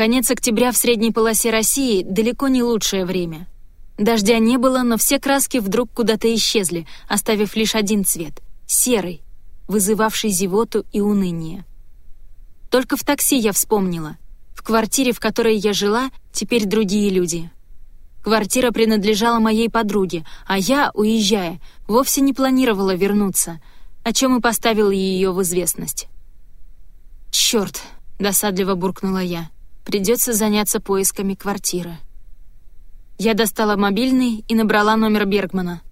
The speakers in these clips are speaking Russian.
Конец октября в средней полосе России далеко не лучшее время. Дождя не было, но все краски вдруг куда-то исчезли, оставив лишь один цвет — серый, вызывавший зевоту и уныние. Только в такси я вспомнила. В квартире, в которой я жила, теперь другие люди. Квартира принадлежала моей подруге, а я, уезжая, вовсе не планировала вернуться, о чем и поставила ее в известность. «Черт!» — досадливо буркнула я. «Придется заняться поисками квартиры». Я достала мобильный и набрала номер Бергмана.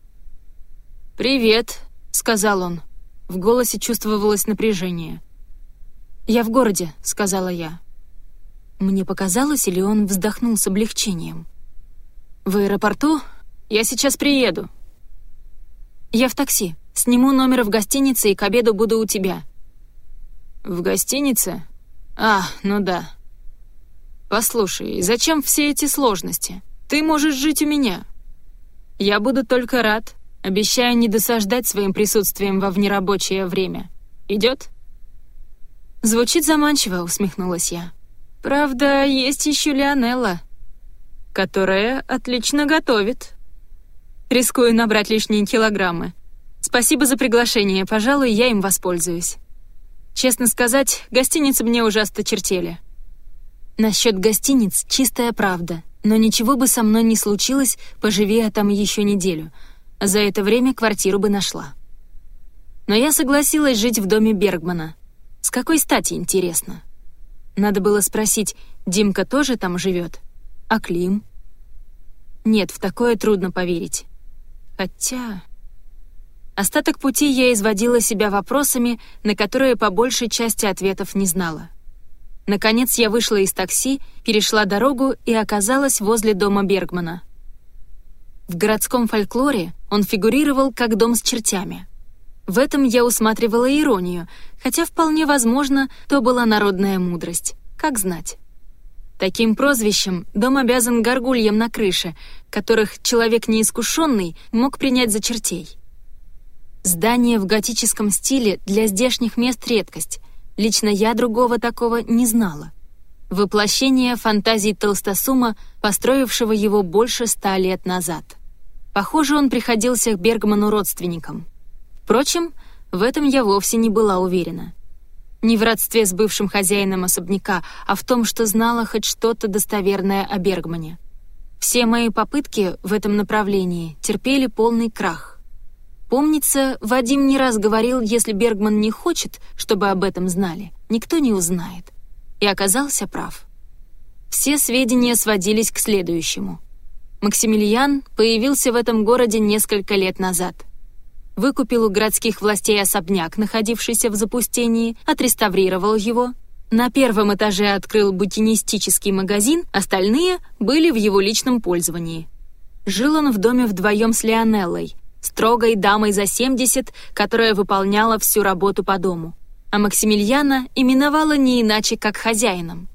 «Привет», — сказал он. В голосе чувствовалось напряжение. «Я в городе», — сказала я. Мне показалось, или он вздохнул с облегчением. «В аэропорту? Я сейчас приеду». «Я в такси. Сниму номер в гостинице и к обеду буду у тебя». «В гостинице? А, ну да. Послушай, зачем все эти сложности? Ты можешь жить у меня. Я буду только рад. Обещаю не досаждать своим присутствием во внерабочее время. Идет? Звучит заманчиво, усмехнулась я. Правда, есть еще Лионелла, которая отлично готовит. Рискую набрать лишние килограммы. Спасибо за приглашение, пожалуй, я им воспользуюсь. Честно сказать, гостиницы мне уже осточертели. Насчет гостиниц чистая правда, но ничего бы со мной не случилось, поживи я там еще неделю — за это время квартиру бы нашла. Но я согласилась жить в доме Бергмана. С какой стати, интересно? Надо было спросить, Димка тоже там живет? А Клим? Нет, в такое трудно поверить. Хотя... Остаток пути я изводила себя вопросами, на которые по большей части ответов не знала. Наконец я вышла из такси, перешла дорогу и оказалась возле дома Бергмана. В городском фольклоре он фигурировал как дом с чертями. В этом я усматривала иронию, хотя вполне возможно, то была народная мудрость. Как знать. Таким прозвищем дом обязан горгульям на крыше, которых человек неискушенный мог принять за чертей. Здание в готическом стиле для здешних мест редкость. Лично я другого такого не знала. Воплощение фантазий Толстосума, построившего его больше ста лет назад. Похоже, он приходился к Бергману родственникам. Впрочем, в этом я вовсе не была уверена. Не в родстве с бывшим хозяином особняка, а в том, что знала хоть что-то достоверное о Бергмане. Все мои попытки в этом направлении терпели полный крах. Помнится, Вадим не раз говорил, если Бергман не хочет, чтобы об этом знали, никто не узнает. И оказался прав. Все сведения сводились к следующему — Максимилиан появился в этом городе несколько лет назад. Выкупил у городских властей особняк, находившийся в запустении, отреставрировал его. На первом этаже открыл букинистический магазин, остальные были в его личном пользовании. Жил он в доме вдвоем с Леонеллой, строгой дамой за 70, которая выполняла всю работу по дому. А Максимилиана именовала не иначе, как хозяином.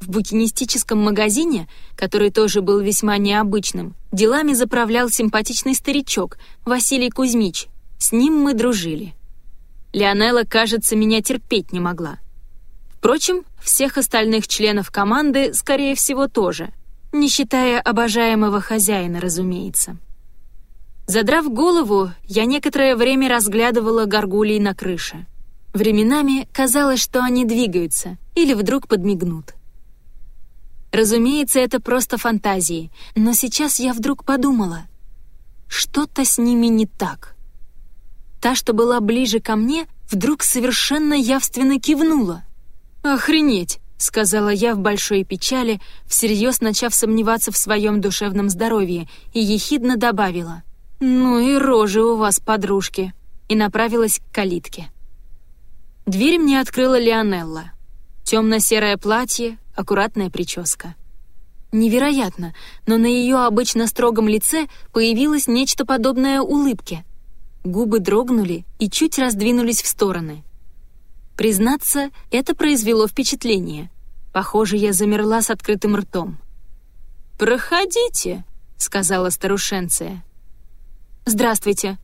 В букинистическом магазине, который тоже был весьма необычным, делами заправлял симпатичный старичок Василий Кузьмич. С ним мы дружили. Леонела, кажется, меня терпеть не могла. Впрочем, всех остальных членов команды, скорее всего, тоже, не считая обожаемого хозяина, разумеется. Задрав голову, я некоторое время разглядывала горгулей на крыше. Временами казалось, что они двигаются или вдруг подмигнут. Разумеется, это просто фантазии, но сейчас я вдруг подумала, что-то с ними не так. Та, что была ближе ко мне, вдруг совершенно явственно кивнула. «Охренеть!» — сказала я в большой печали, всерьез начав сомневаться в своем душевном здоровье, и ехидно добавила. «Ну и рожи у вас, подружки!» и направилась к калитке. Дверь мне открыла Леонелла. Темно-серое платье, аккуратная прическа. Невероятно, но на ее обычно строгом лице появилось нечто подобное улыбке. Губы дрогнули и чуть раздвинулись в стороны. Признаться, это произвело впечатление. Похоже, я замерла с открытым ртом. «Проходите», — сказала старушенция. «Здравствуйте».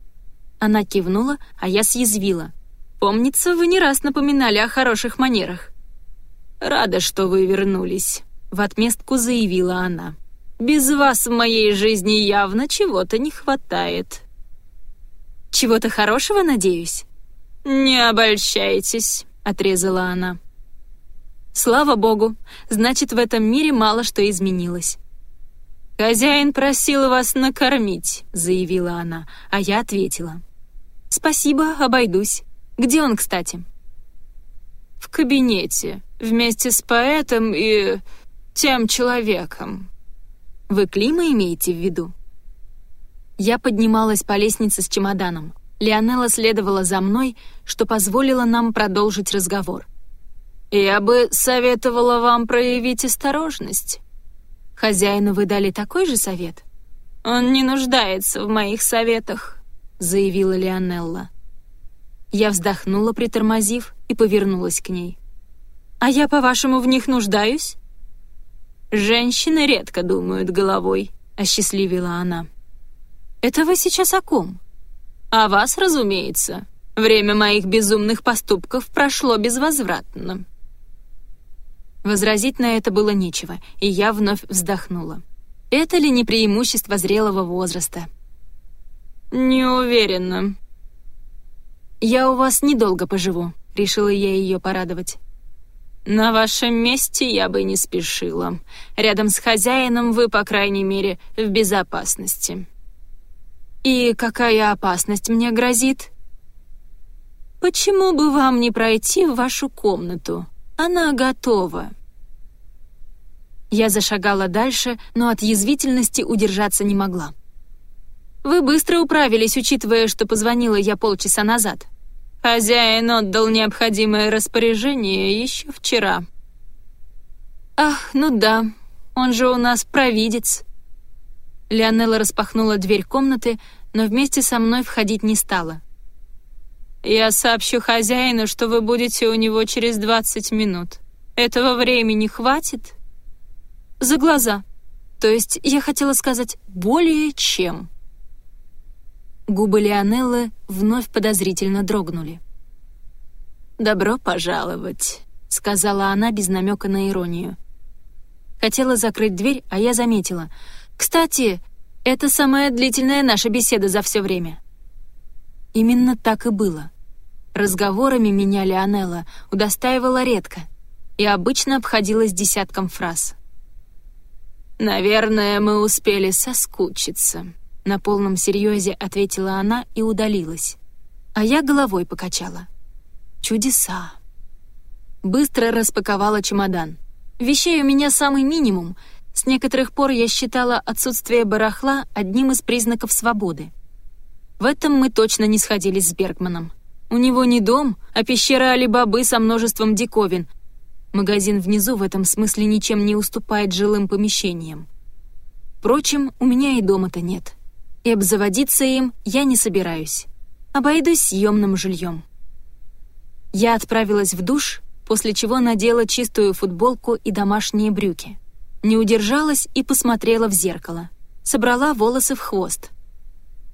Она кивнула, а я съязвила. «Помнится, вы не раз напоминали о хороших манерах». «Рада, что вы вернулись», — в отместку заявила она. «Без вас в моей жизни явно чего-то не хватает». «Чего-то хорошего, надеюсь?» «Не обольщайтесь», — отрезала она. «Слава богу, значит, в этом мире мало что изменилось». «Хозяин просил вас накормить», — заявила она, а я ответила. «Спасибо, обойдусь. Где он, кстати?» «В кабинете», вместе с поэтом и тем человеком. Вы Клима имеете в виду? Я поднималась по лестнице с чемоданом. Леонелла следовала за мной, что позволило нам продолжить разговор. «Я бы советовала вам проявить осторожность». «Хозяину вы дали такой же совет?» «Он не нуждается в моих советах», — заявила Леонелла. Я вздохнула, притормозив, и повернулась к ней. А я, по-вашему, в них нуждаюсь?» «Женщины редко думают головой», — осчастливила она. «Это вы сейчас о ком?» «О вас, разумеется. Время моих безумных поступков прошло безвозвратно». Возразить на это было нечего, и я вновь вздохнула. Это ли не преимущество зрелого возраста? «Не уверена». «Я у вас недолго поживу», — решила я ее порадовать. «На вашем месте я бы не спешила. Рядом с хозяином вы, по крайней мере, в безопасности». «И какая опасность мне грозит?» «Почему бы вам не пройти в вашу комнату? Она готова». Я зашагала дальше, но от язвительности удержаться не могла. «Вы быстро управились, учитывая, что позвонила я полчаса назад». Хозяин отдал необходимое распоряжение еще вчера. Ах, ну да, он же у нас провидец. Леонелла распахнула дверь комнаты, но вместе со мной входить не стала. «Я сообщу хозяину, что вы будете у него через двадцать минут. Этого времени хватит?» «За глаза. То есть я хотела сказать «более чем». Губы Лионеллы вновь подозрительно дрогнули. «Добро пожаловать», — сказала она без намека на иронию. Хотела закрыть дверь, а я заметила. «Кстати, это самая длительная наша беседа за все время». Именно так и было. Разговорами меня Лионелла удостаивала редко и обычно обходилась десятком фраз. «Наверное, мы успели соскучиться», на полном серьезе ответила она и удалилась. А я головой покачала. Чудеса. Быстро распаковала чемодан. Вещей у меня самый минимум. С некоторых пор я считала отсутствие барахла одним из признаков свободы. В этом мы точно не сходились с Бергманом. У него не дом, а пещера Али-Бабы со множеством диковин. Магазин внизу в этом смысле ничем не уступает жилым помещениям. Впрочем, у меня и дома-то нет и обзаводиться им я не собираюсь. Обойдусь съемным жильем. Я отправилась в душ, после чего надела чистую футболку и домашние брюки. Не удержалась и посмотрела в зеркало. Собрала волосы в хвост.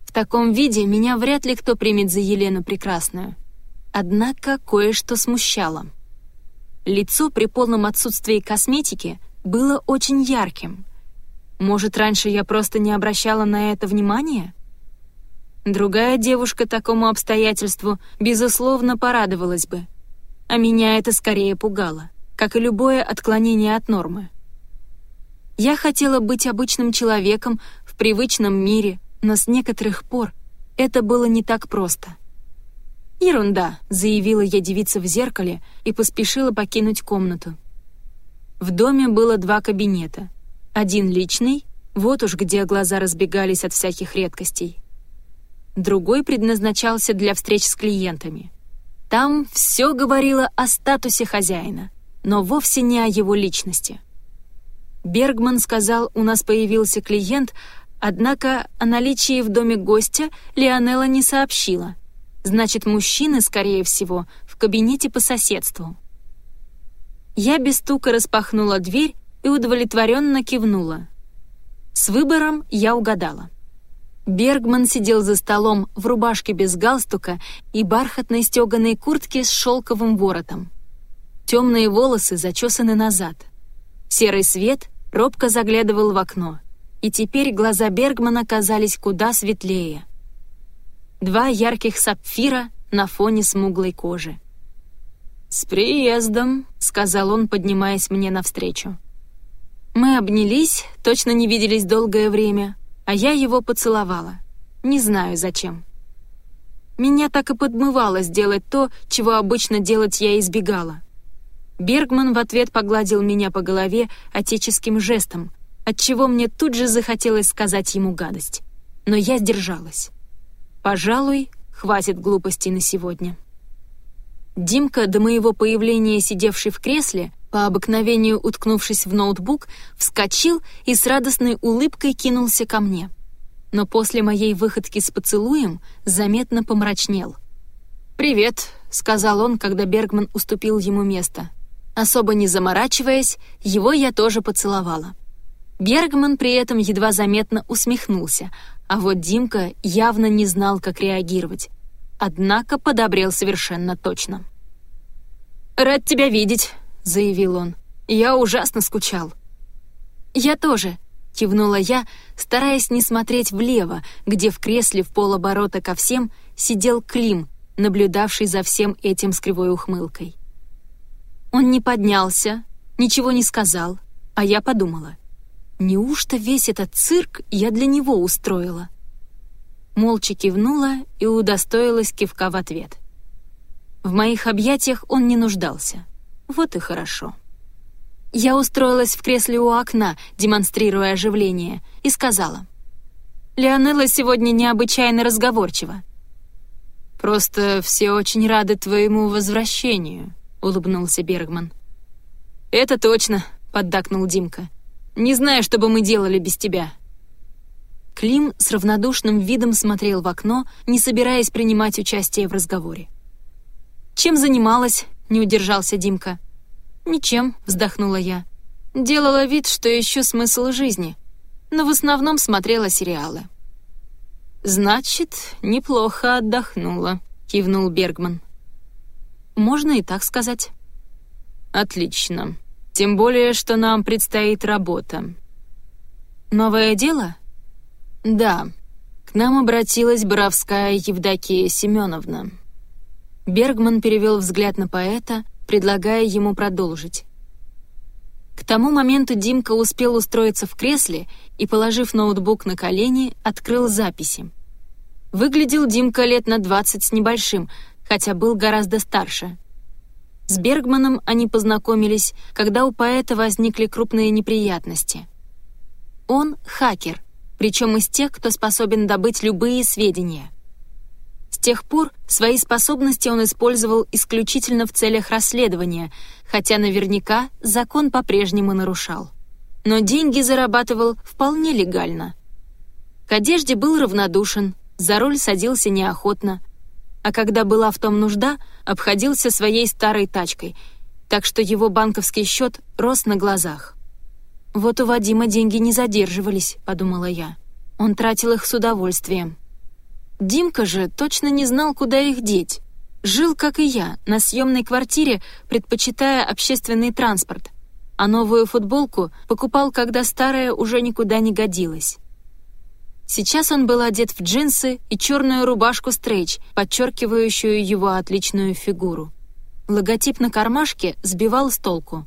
В таком виде меня вряд ли кто примет за Елену Прекрасную. Однако кое-что смущало. Лицо при полном отсутствии косметики было очень ярким, может, раньше я просто не обращала на это внимания? Другая девушка такому обстоятельству, безусловно, порадовалась бы. А меня это скорее пугало, как и любое отклонение от нормы. Я хотела быть обычным человеком в привычном мире, но с некоторых пор это было не так просто. «Ерунда», — заявила я девице в зеркале и поспешила покинуть комнату. В доме было два кабинета — один личный, вот уж где глаза разбегались от всяких редкостей. Другой предназначался для встреч с клиентами. Там все говорило о статусе хозяина, но вовсе не о его личности. Бергман сказал, у нас появился клиент, однако о наличии в доме гостя Леонела не сообщила. Значит, мужчины, скорее всего, в кабинете по соседству. Я без стука распахнула дверь и удовлетворенно кивнула. С выбором я угадала. Бергман сидел за столом в рубашке без галстука и бархатной стеганой куртке с шелковым воротом. темные волосы зачесаны назад. Серый свет робко заглядывал в окно, и теперь глаза Бергмана казались куда светлее. Два ярких сапфира на фоне смуглой кожи. «С приездом», — сказал он, поднимаясь мне навстречу. Мы обнялись, точно не виделись долгое время, а я его поцеловала. Не знаю, зачем. Меня так и подмывало сделать то, чего обычно делать я избегала. Бергман в ответ погладил меня по голове отеческим жестом, отчего мне тут же захотелось сказать ему гадость. Но я сдержалась. Пожалуй, хватит глупостей на сегодня. Димка, до моего появления сидевший в кресле, по обыкновению уткнувшись в ноутбук, вскочил и с радостной улыбкой кинулся ко мне но после моей выходки с поцелуем заметно помрачнел. «Привет», — сказал он, когда Бергман уступил ему место. Особо не заморачиваясь, его я тоже поцеловала. Бергман при этом едва заметно усмехнулся, а вот Димка явно не знал, как реагировать. Однако подобрел совершенно точно. «Рад тебя видеть», — заявил он. «Я ужасно скучал». «Я тоже», — кивнула я, стараясь не смотреть влево, где в кресле в полоборота ко всем сидел Клим, наблюдавший за всем этим с кривой ухмылкой. Он не поднялся, ничего не сказал, а я подумала, неужто весь этот цирк я для него устроила? Молча кивнула и удостоилась кивка в ответ. В моих объятиях он не нуждался. Вот и хорошо. Я устроилась в кресле у окна, демонстрируя оживление, и сказала. «Леонелла сегодня необычайно разговорчива». «Просто все очень рады твоему возвращению», — улыбнулся Бергман. «Это точно», — поддакнул Димка. «Не знаю, что бы мы делали без тебя». Клим с равнодушным видом смотрел в окно, не собираясь принимать участие в разговоре. «Чем занималась?» — не удержался Димка. «Ничем», — вздохнула я. Делала вид, что ищу смысл жизни, но в основном смотрела сериалы. «Значит, неплохо отдохнула», — кивнул Бергман. «Можно и так сказать». «Отлично. Тем более, что нам предстоит работа». «Новое дело?» «Да. К нам обратилась Боровская Евдокия Семеновна». Бергман перевел взгляд на поэта, предлагая ему продолжить. К тому моменту Димка успел устроиться в кресле и, положив ноутбук на колени, открыл записи. Выглядел Димка лет на 20 с небольшим, хотя был гораздо старше. С Бергманом они познакомились, когда у поэта возникли крупные неприятности. Он — хакер, причем из тех, кто способен добыть любые сведения — с тех пор свои способности он использовал исключительно в целях расследования, хотя наверняка закон по-прежнему нарушал. Но деньги зарабатывал вполне легально. К одежде был равнодушен, за руль садился неохотно, а когда была в том нужда, обходился своей старой тачкой, так что его банковский счет рос на глазах. «Вот у Вадима деньги не задерживались», — подумала я. Он тратил их с удовольствием. Димка же точно не знал, куда их деть. Жил, как и я, на съемной квартире, предпочитая общественный транспорт, а новую футболку покупал, когда старая уже никуда не годилась. Сейчас он был одет в джинсы и черную рубашку стрейч, подчеркивающую его отличную фигуру. Логотип на кармашке сбивал с толку.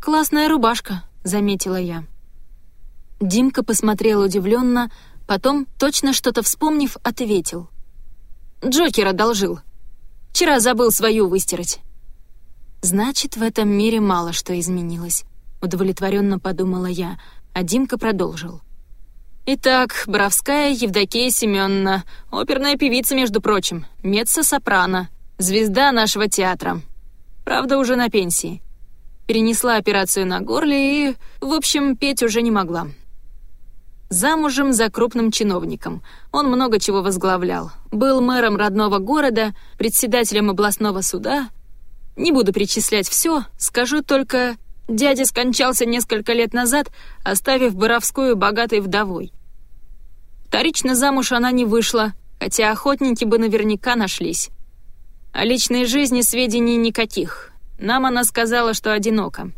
«Классная рубашка», — заметила я. Димка посмотрел удивленно, Потом, точно что-то вспомнив, ответил. «Джокер одолжил. Вчера забыл свою выстирать». «Значит, в этом мире мало что изменилось», — удовлетворенно подумала я, а Димка продолжил. «Итак, Боровская Евдокия Семеновна, оперная певица, между прочим, меццо-сопрано, звезда нашего театра. Правда, уже на пенсии. Перенесла операцию на горле и, в общем, петь уже не могла. Замужем за крупным чиновником. Он много чего возглавлял. Был мэром родного города, председателем областного суда. Не буду перечислять все, скажу только, дядя скончался несколько лет назад, оставив Боровскую богатой вдовой. Вторично замуж она не вышла, хотя охотники бы наверняка нашлись. О личной жизни сведений никаких. Нам она сказала, что одинока.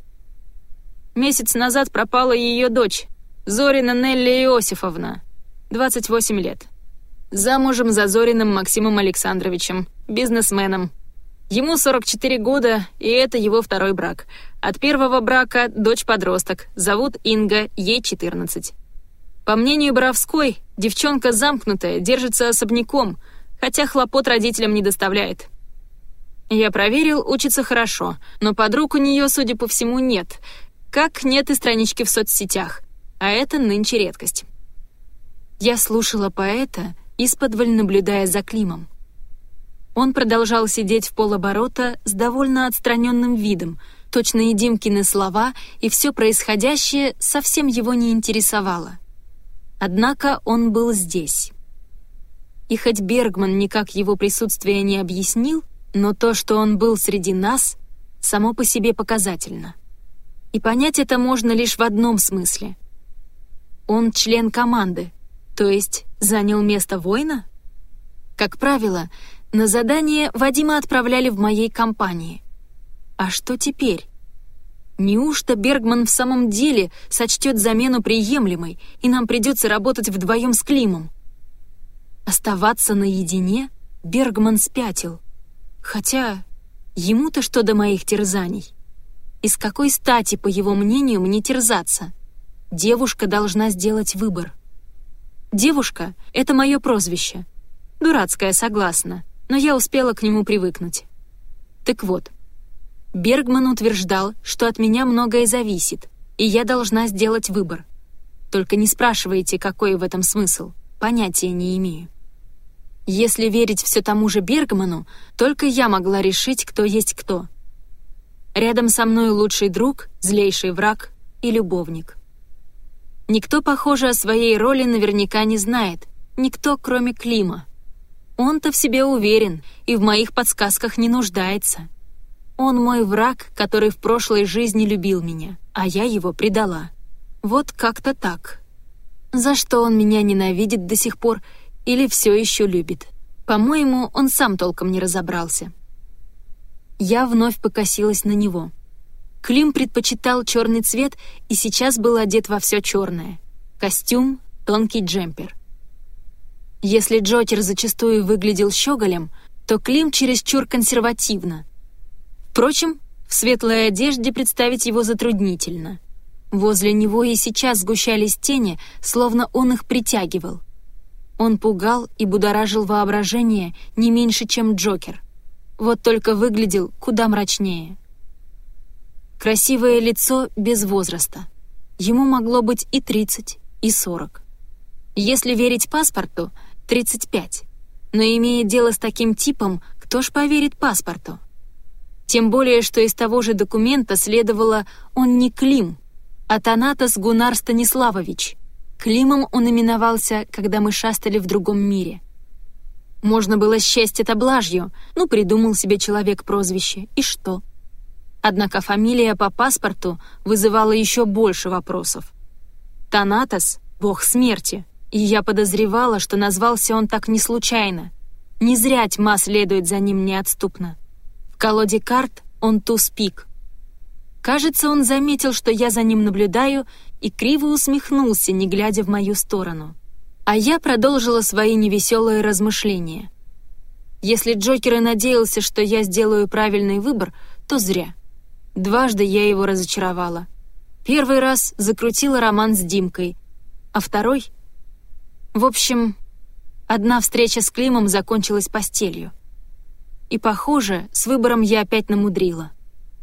Месяц назад пропала ее дочь, Зорина Нелли Иосифовна, 28 лет. Замужем за Зориным Максимом Александровичем, бизнесменом. Ему 44 года, и это его второй брак. От первого брака дочь-подросток, зовут Инга, ей 14. По мнению Боровской, девчонка замкнутая, держится особняком, хотя хлопот родителям не доставляет. Я проверил, учится хорошо, но подруг у нее, судя по всему, нет. Как нет и странички в соцсетях. А это нынче редкость. Я слушала поэта, исподволь наблюдая за Климом. Он продолжал сидеть в полоборота с довольно отстраненным видом, точно и Димкины слова, и все происходящее совсем его не интересовало. Однако он был здесь. И хоть Бергман никак его присутствие не объяснил, но то, что он был среди нас, само по себе показательно. И понять это можно лишь в одном смысле. Он член команды, то есть занял место воина? Как правило, на задание Вадима отправляли в моей компании. А что теперь? Неужто Бергман в самом деле сочтет замену приемлемой, и нам придется работать вдвоем с Климом? Оставаться наедине Бергман спятил. Хотя ему-то что до моих терзаний? И с какой стати, по его мнению, мне терзаться? Девушка должна сделать выбор. Девушка — это мое прозвище. Дурацкое, согласна, но я успела к нему привыкнуть. Так вот, Бергман утверждал, что от меня многое зависит, и я должна сделать выбор. Только не спрашивайте, какой в этом смысл. Понятия не имею. Если верить все тому же Бергману, только я могла решить, кто есть кто. Рядом со мной лучший друг, злейший враг и любовник. Никто, похоже, о своей роли наверняка не знает. Никто, кроме Клима. Он-то в себе уверен и в моих подсказках не нуждается. Он мой враг, который в прошлой жизни любил меня, а я его предала. Вот как-то так. За что он меня ненавидит до сих пор или все еще любит? По-моему, он сам толком не разобрался. Я вновь покосилась на него. Клим предпочитал черный цвет и сейчас был одет во все черное. Костюм, тонкий джемпер. Если Джокер зачастую выглядел щеголем, то Клим чересчур консервативно, Впрочем, в светлой одежде представить его затруднительно. Возле него и сейчас сгущались тени, словно он их притягивал. Он пугал и будоражил воображение не меньше, чем Джокер. Вот только выглядел куда мрачнее. Красивое лицо без возраста. Ему могло быть и 30, и 40. Если верить паспорту, 35. Но имея дело с таким типом, кто ж поверит паспорту? Тем более, что из того же документа следовало «он не Клим», а Танатос Гунар Станиславович. Климом он именовался, когда мы шастали в другом мире. Можно было счесть это блажью, ну, придумал себе человек прозвище, и что? Однако фамилия по паспорту вызывала еще больше вопросов. Танатос — бог смерти, и я подозревала, что назвался он так не случайно. Не зря тьма следует за ним неотступно колоде карт он туз-пик. Кажется, он заметил, что я за ним наблюдаю, и криво усмехнулся, не глядя в мою сторону. А я продолжила свои невеселые размышления. Если Джокер и надеялся, что я сделаю правильный выбор, то зря. Дважды я его разочаровала. Первый раз закрутила роман с Димкой, а второй... В общем, одна встреча с Климом закончилась постелью. И, похоже, с выбором я опять намудрила.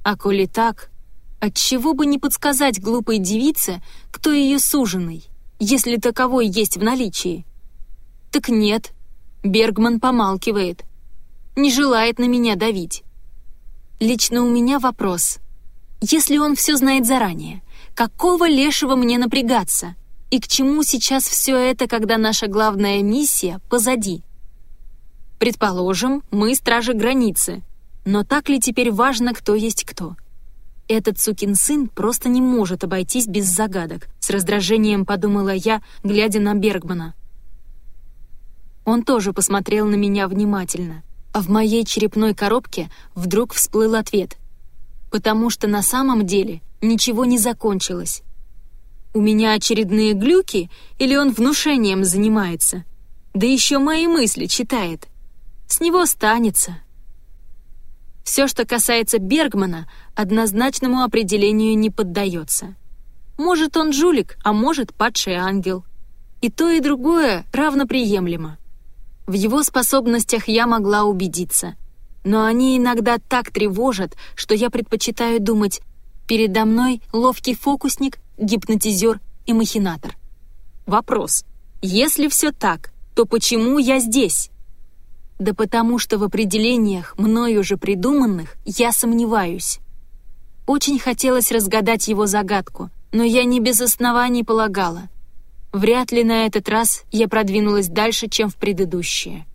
А коли так, отчего бы не подсказать глупой девице, кто ее суженый, если таковой есть в наличии? Так нет, Бергман помалкивает, не желает на меня давить. Лично у меня вопрос. Если он все знает заранее, какого лешего мне напрягаться? И к чему сейчас все это, когда наша главная миссия позади? Предположим, мы стражи границы. Но так ли теперь важно, кто есть кто? Этот сукин сын просто не может обойтись без загадок, с раздражением подумала я, глядя на Бергмана. Он тоже посмотрел на меня внимательно, а в моей черепной коробке вдруг всплыл ответ. потому что на самом деле ничего не закончилось. У меня очередные глюки или он внушением занимается? Да еще мои мысли читает. С него останется. Все, что касается Бергмана, однозначному определению не поддается. Может, он жулик, а может, падший ангел. И то, и другое равноприемлемо. В его способностях я могла убедиться. Но они иногда так тревожат, что я предпочитаю думать, передо мной ловкий фокусник, гипнотизер и махинатор. Вопрос. Если все так, то почему я здесь? Да потому что в определениях, мною уже придуманных, я сомневаюсь. Очень хотелось разгадать его загадку, но я не без оснований полагала. Вряд ли на этот раз я продвинулась дальше, чем в предыдущие.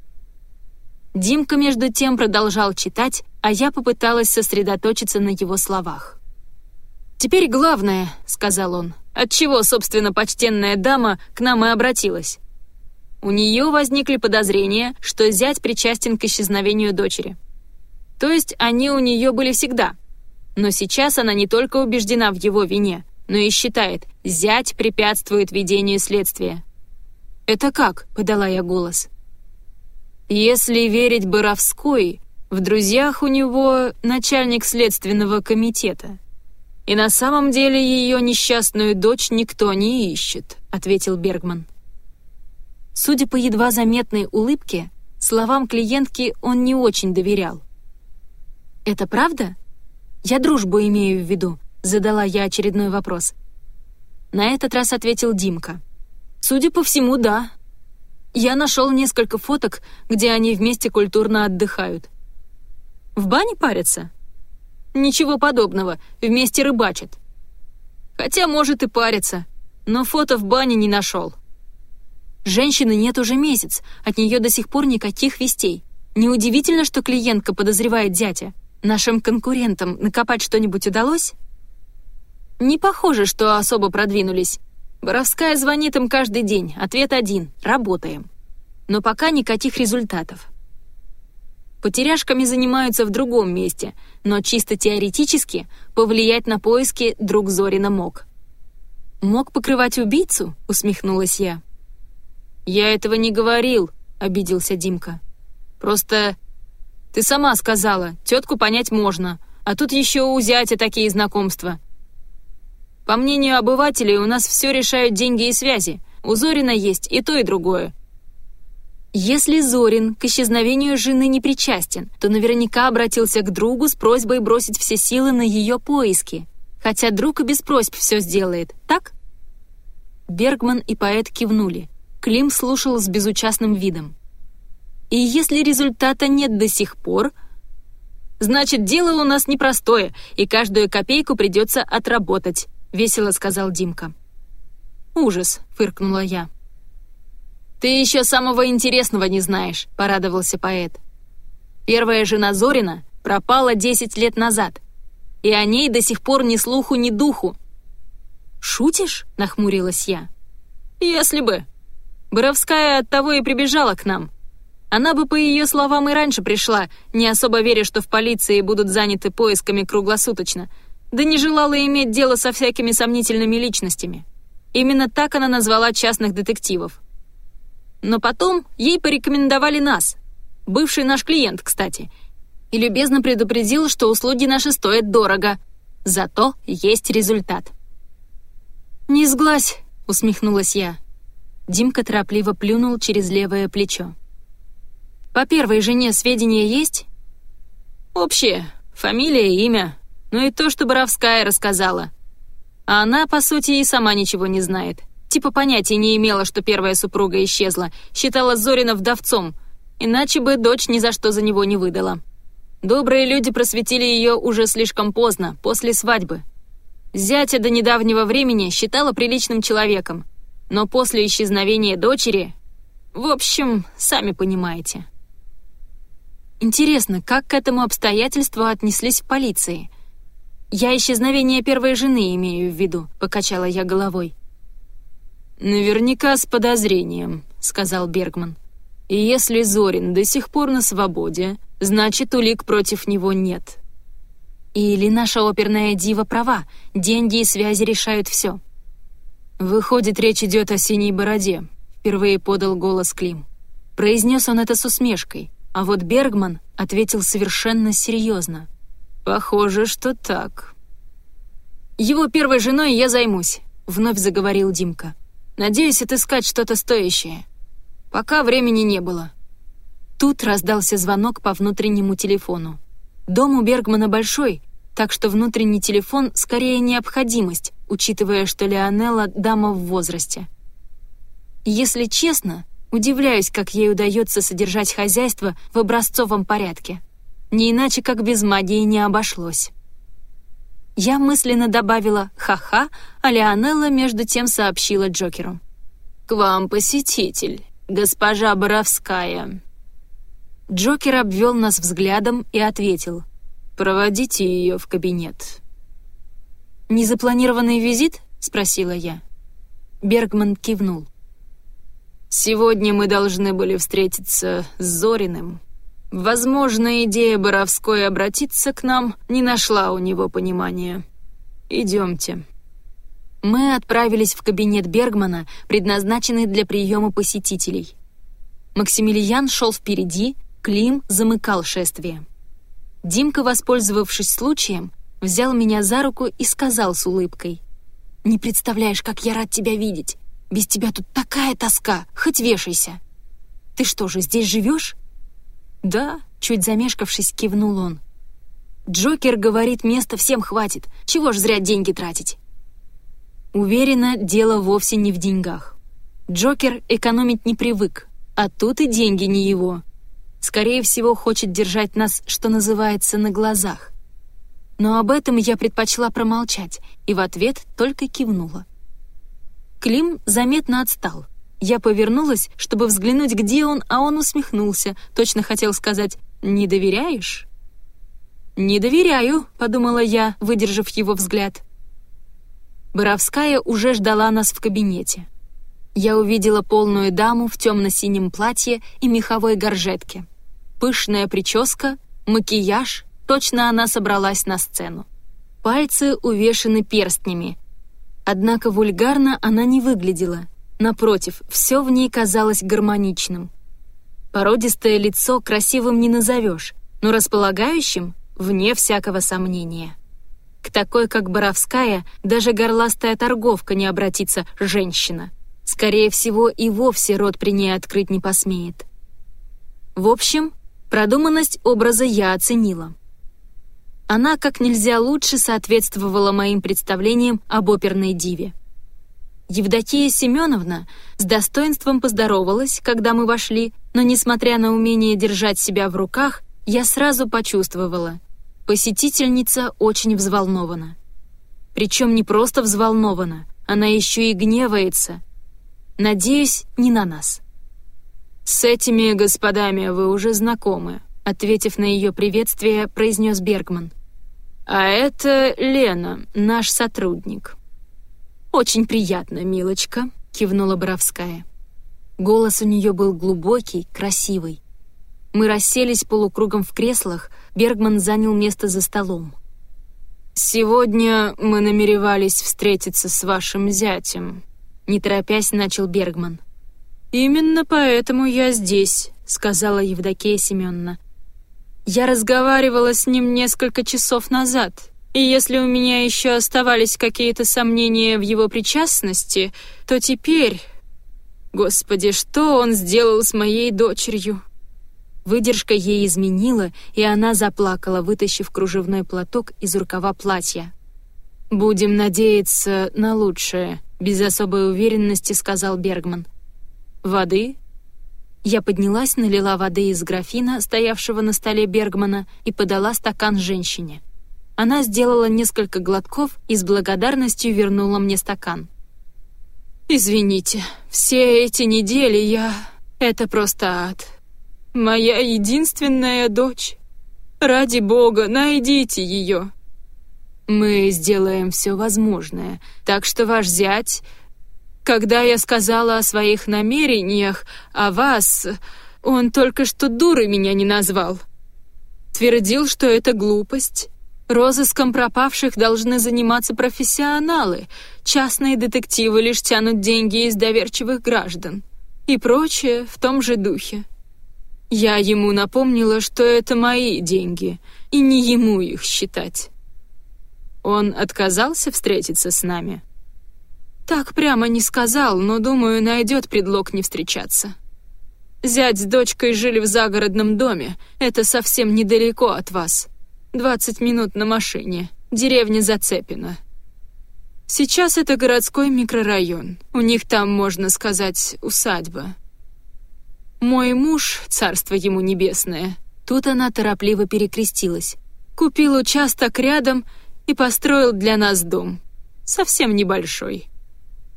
Димка, между тем, продолжал читать, а я попыталась сосредоточиться на его словах. «Теперь главное», — сказал он, — «отчего, собственно, почтенная дама к нам и обратилась?» У нее возникли подозрения, что зять причастен к исчезновению дочери. То есть они у нее были всегда. Но сейчас она не только убеждена в его вине, но и считает, зять препятствует ведению следствия. «Это как?» — подала я голос. «Если верить Боровской, в друзьях у него начальник следственного комитета. И на самом деле ее несчастную дочь никто не ищет», — ответил Бергман. Судя по едва заметной улыбке, словам клиентки он не очень доверял. «Это правда? Я дружбу имею в виду», — задала я очередной вопрос. На этот раз ответил Димка. «Судя по всему, да. Я нашел несколько фоток, где они вместе культурно отдыхают. В бане парятся? Ничего подобного, вместе рыбачат. Хотя, может, и парятся, но фото в бане не нашел. Женщины нет уже месяц, от нее до сих пор никаких вестей. Неудивительно, что клиентка подозревает зятя. Нашим конкурентам накопать что-нибудь удалось? Не похоже, что особо продвинулись. Боровская звонит им каждый день, ответ один — работаем. Но пока никаких результатов. Потеряшками занимаются в другом месте, но чисто теоретически повлиять на поиски друг Зорина мог. «Мог покрывать убийцу?» — усмехнулась я. «Я этого не говорил», — обиделся Димка. «Просто ты сама сказала, тетку понять можно, а тут еще у зятя такие знакомства. По мнению обывателей, у нас все решают деньги и связи. У Зорина есть и то, и другое. Если Зорин к исчезновению жены не причастен, то наверняка обратился к другу с просьбой бросить все силы на ее поиски. Хотя друг и без просьб все сделает, так? Бергман и поэт кивнули. Клим слушал с безучастным видом. «И если результата нет до сих пор...» «Значит, дело у нас непростое, и каждую копейку придется отработать», — весело сказал Димка. «Ужас», — фыркнула я. «Ты еще самого интересного не знаешь», — порадовался поэт. «Первая жена Зорина пропала десять лет назад, и о ней до сих пор ни слуху, ни духу». «Шутишь?» — нахмурилась я. «Если бы», Боровская оттого и прибежала к нам. Она бы, по ее словам, и раньше пришла, не особо веря, что в полиции будут заняты поисками круглосуточно, да не желала иметь дело со всякими сомнительными личностями. Именно так она назвала частных детективов. Но потом ей порекомендовали нас, бывший наш клиент, кстати, и любезно предупредил, что услуги наши стоят дорого, зато есть результат. «Не сглазь», — усмехнулась я. Димка торопливо плюнул через левое плечо. «По первой жене сведения есть?» «Общие. Фамилия, имя. Ну и то, что Боровская рассказала. А она, по сути, и сама ничего не знает. Типа понятия не имела, что первая супруга исчезла. Считала Зорина вдовцом. Иначе бы дочь ни за что за него не выдала. Добрые люди просветили ее уже слишком поздно, после свадьбы. Зятя до недавнего времени считала приличным человеком, но после исчезновения дочери... В общем, сами понимаете. Интересно, как к этому обстоятельству отнеслись в полиции? Я исчезновение первой жены имею в виду, покачала я головой. «Наверняка с подозрением», — сказал Бергман. «И если Зорин до сих пор на свободе, значит, улик против него нет». Или наша оперная дива права, деньги и связи решают все. «Выходит, речь идет о синей бороде», — впервые подал голос Клим. Произнес он это с усмешкой, а вот Бергман ответил совершенно серьезно. «Похоже, что так». «Его первой женой я займусь», — вновь заговорил Димка. «Надеюсь отыскать что-то стоящее. Пока времени не было». Тут раздался звонок по внутреннему телефону. Дом у Бергмана большой, так что внутренний телефон скорее необходимость, учитывая, что Леонелла — дама в возрасте. Если честно, удивляюсь, как ей удается содержать хозяйство в образцовом порядке. Не иначе, как без магии не обошлось. Я мысленно добавила «ха-ха», а Леонелла между тем сообщила Джокеру. «К вам посетитель, госпожа Боровская». Джокер обвел нас взглядом и ответил. «Проводите ее в кабинет». «Незапланированный визит?» — спросила я. Бергман кивнул. «Сегодня мы должны были встретиться с Зориным. Возможно, идея Боровской обратиться к нам не нашла у него понимания. Идемте». Мы отправились в кабинет Бергмана, предназначенный для приема посетителей. Максимилиан шел впереди, Клим замыкал шествие. Димка, воспользовавшись случаем, взял меня за руку и сказал с улыбкой. «Не представляешь, как я рад тебя видеть. Без тебя тут такая тоска, хоть вешайся». «Ты что же, здесь живешь?» «Да», — чуть замешкавшись, кивнул он. «Джокер говорит, места всем хватит. Чего ж зря деньги тратить?» Уверена, дело вовсе не в деньгах. Джокер экономить не привык, а тут и деньги не его скорее всего, хочет держать нас, что называется, на глазах. Но об этом я предпочла промолчать и в ответ только кивнула. Клим заметно отстал. Я повернулась, чтобы взглянуть, где он, а он усмехнулся, точно хотел сказать «Не доверяешь?» «Не доверяю», — подумала я, выдержав его взгляд. Боровская уже ждала нас в кабинете. Я увидела полную даму в темно-синем платье и меховой горжетке. Пышная прическа, макияж, точно она собралась на сцену. Пальцы увешаны перстнями. Однако вульгарно она не выглядела. Напротив, все в ней казалось гармоничным. Породистое лицо красивым не назовешь, но располагающим — вне всякого сомнения. К такой, как Боровская, даже горластая торговка не обратится «женщина». Скорее всего, и вовсе рот при ней открыть не посмеет. В общем, Продуманность образа я оценила. Она как нельзя лучше соответствовала моим представлениям об оперной диве. Евдокия Семеновна с достоинством поздоровалась, когда мы вошли, но, несмотря на умение держать себя в руках, я сразу почувствовала. Посетительница очень взволнована. Причем не просто взволнована, она еще и гневается. Надеюсь, не на нас. «С этими господами вы уже знакомы», — ответив на ее приветствие, произнес Бергман. «А это Лена, наш сотрудник». «Очень приятно, милочка», — кивнула Боровская. Голос у нее был глубокий, красивый. Мы расселись полукругом в креслах, Бергман занял место за столом. «Сегодня мы намеревались встретиться с вашим зятем», — не торопясь начал Бергман. «Именно поэтому я здесь», — сказала Евдокия Семеновна. «Я разговаривала с ним несколько часов назад, и если у меня еще оставались какие-то сомнения в его причастности, то теперь... Господи, что он сделал с моей дочерью?» Выдержка ей изменила, и она заплакала, вытащив кружевной платок из рукава платья. «Будем надеяться на лучшее», — без особой уверенности сказал Бергман. «Воды?» Я поднялась, налила воды из графина, стоявшего на столе Бергмана, и подала стакан женщине. Она сделала несколько глотков и с благодарностью вернула мне стакан. «Извините, все эти недели я... Это просто ад. Моя единственная дочь. Ради бога, найдите ее!» «Мы сделаем все возможное, так что ваш зять когда я сказала о своих намерениях, о вас, он только что дурой меня не назвал. Твердил, что это глупость. Розыском пропавших должны заниматься профессионалы, частные детективы лишь тянут деньги из доверчивых граждан. И прочее в том же духе. Я ему напомнила, что это мои деньги, и не ему их считать. Он отказался встретиться с нами? Так прямо не сказал, но, думаю, найдет предлог не встречаться. Зять с дочкой жили в загородном доме, это совсем недалеко от вас. Двадцать минут на машине, деревня Зацепина. Сейчас это городской микрорайон, у них там, можно сказать, усадьба. Мой муж, царство ему небесное, тут она торопливо перекрестилась, купил участок рядом и построил для нас дом. Совсем небольшой.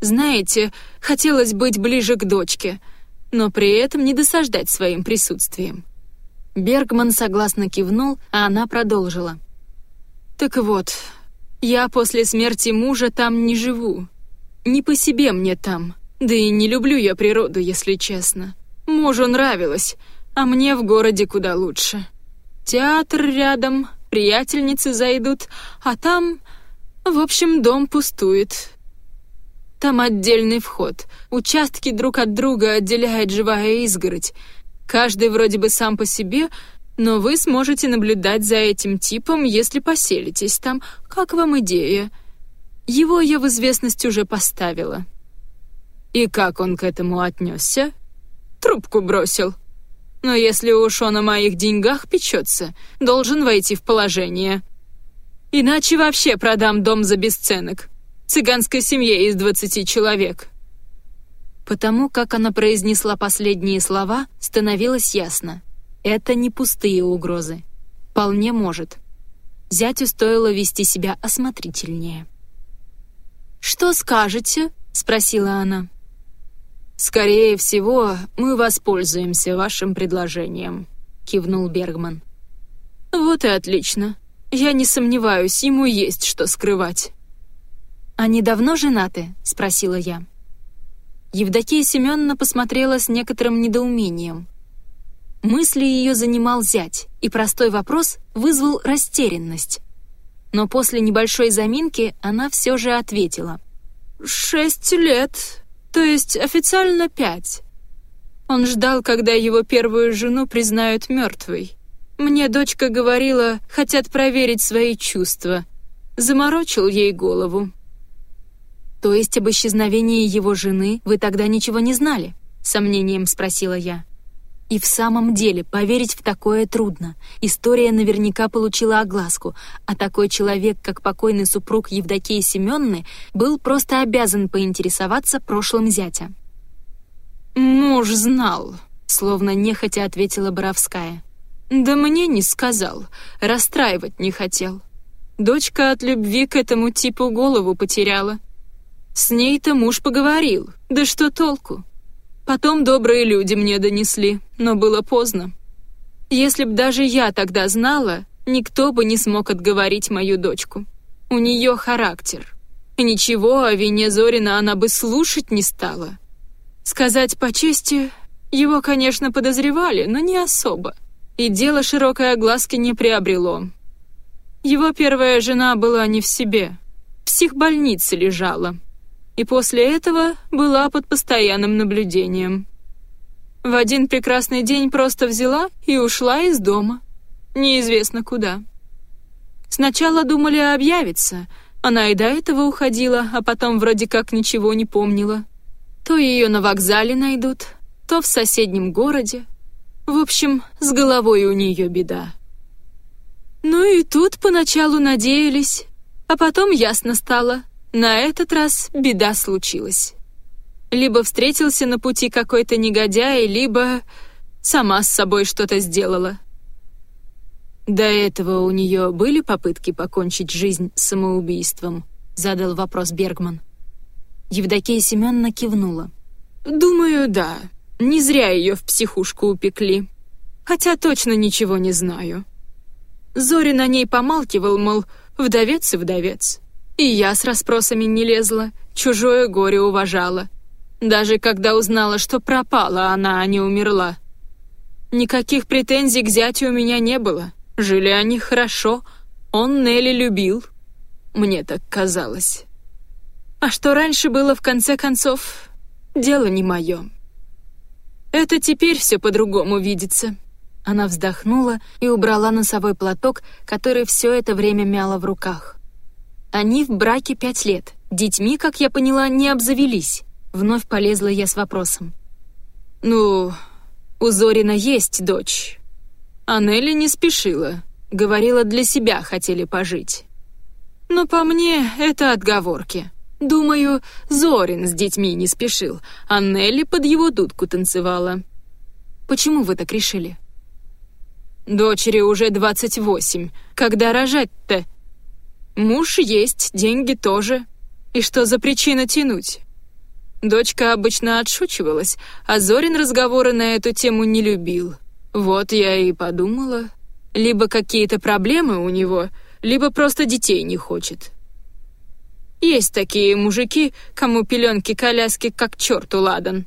Знаете, хотелось быть ближе к дочке, но при этом не досаждать своим присутствием. Бергман согласно кивнул, а она продолжила. «Так вот, я после смерти мужа там не живу. Не по себе мне там, да и не люблю я природу, если честно. Мужу нравилось, а мне в городе куда лучше. Театр рядом, приятельницы зайдут, а там... В общем, дом пустует, там отдельный вход. Участки друг от друга отделяет живая изгородь. Каждый вроде бы сам по себе, но вы сможете наблюдать за этим типом, если поселитесь там. Как вам идея? Его я в известность уже поставила. И как он к этому отнесся? Трубку бросил. Но если уж он о моих деньгах печется, должен войти в положение. Иначе вообще продам дом за бесценок цыганской семье из двадцати человек». Потому как она произнесла последние слова, становилось ясно. Это не пустые угрозы. Вполне может. Зятю стоило вести себя осмотрительнее. «Что скажете?» — спросила она. «Скорее всего, мы воспользуемся вашим предложением», — кивнул Бергман. «Вот и отлично. Я не сомневаюсь, ему есть что скрывать». «Они давно женаты?» — спросила я. Евдокия Семеновна посмотрела с некоторым недоумением. Мысли ее занимал зять, и простой вопрос вызвал растерянность. Но после небольшой заминки она все же ответила. «Шесть лет, то есть официально пять. Он ждал, когда его первую жену признают мертвой. Мне дочка говорила, хотят проверить свои чувства. Заморочил ей голову, «То есть об исчезновении его жены вы тогда ничего не знали?» — сомнением спросила я. И в самом деле, поверить в такое трудно. История наверняка получила огласку, а такой человек, как покойный супруг Евдокии Семенны, был просто обязан поинтересоваться прошлым зятя. «Муж знал», — словно нехотя ответила Боровская. «Да мне не сказал, расстраивать не хотел. Дочка от любви к этому типу голову потеряла. С ней-то муж поговорил, да что толку? Потом добрые люди мне донесли, но было поздно. Если б даже я тогда знала, никто бы не смог отговорить мою дочку. У нее характер. Ничего о вине Зорина она бы слушать не стала. Сказать по чести, его, конечно, подозревали, но не особо. И дело широкой огласки не приобрело. Его первая жена была не в себе. В психбольнице лежала и после этого была под постоянным наблюдением. В один прекрасный день просто взяла и ушла из дома. Неизвестно куда. Сначала думали объявиться. Она и до этого уходила, а потом вроде как ничего не помнила. То ее на вокзале найдут, то в соседнем городе. В общем, с головой у нее беда. Ну и тут поначалу надеялись, а потом ясно стало — на этот раз беда случилась. Либо встретился на пути какой-то негодяй, либо сама с собой что-то сделала. До этого у нее были попытки покончить жизнь самоубийством? Задал вопрос Бергман. Евдокия Семеновна кивнула. «Думаю, да. Не зря ее в психушку упекли. Хотя точно ничего не знаю. Зорин на ней помалкивал, мол, вдовец и вдовец. И я с расспросами не лезла, чужое горе уважала. Даже когда узнала, что пропала она, а не умерла. Никаких претензий к зятю у меня не было. Жили они хорошо. Он Нелли любил. Мне так казалось. А что раньше было, в конце концов, дело не мое. Это теперь все по-другому видится». Она вздохнула и убрала носовой платок, который все это время мяла в руках. Они в браке пять лет. Детьми, как я поняла, не обзавелись. Вновь полезла я с вопросом. «Ну, у Зорина есть дочь». А Нелли не спешила. Говорила, для себя хотели пожить. Но по мне это отговорки. Думаю, Зорин с детьми не спешил, а Нелли под его дудку танцевала. Почему вы так решили? Дочери уже двадцать восемь. Когда рожать-то? Муж есть, деньги тоже. И что за причина тянуть? Дочка обычно отшучивалась, а Зорин разговоры на эту тему не любил. Вот я и подумала. Либо какие-то проблемы у него, либо просто детей не хочет. Есть такие мужики, кому пеленки-коляски как черту ладан.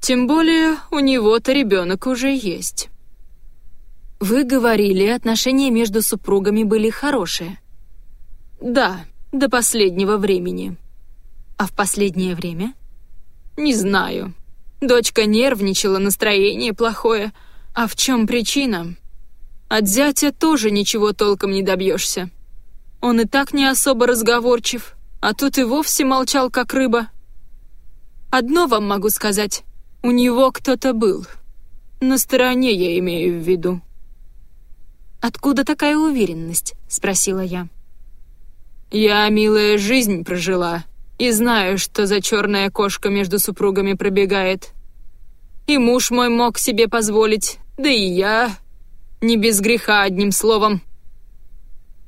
Тем более у него-то ребенок уже есть. Вы говорили, отношения между супругами были хорошие. Да, до последнего времени. А в последнее время? Не знаю. Дочка нервничала, настроение плохое. А в чем причина? От зятя тоже ничего толком не добьешься. Он и так не особо разговорчив, а тут и вовсе молчал, как рыба. Одно вам могу сказать. У него кто-то был. На стороне я имею в виду. «Откуда такая уверенность?» — спросила я. «Я, милая, жизнь прожила и знаю, что за черная кошка между супругами пробегает. И муж мой мог себе позволить, да и я. Не без греха, одним словом.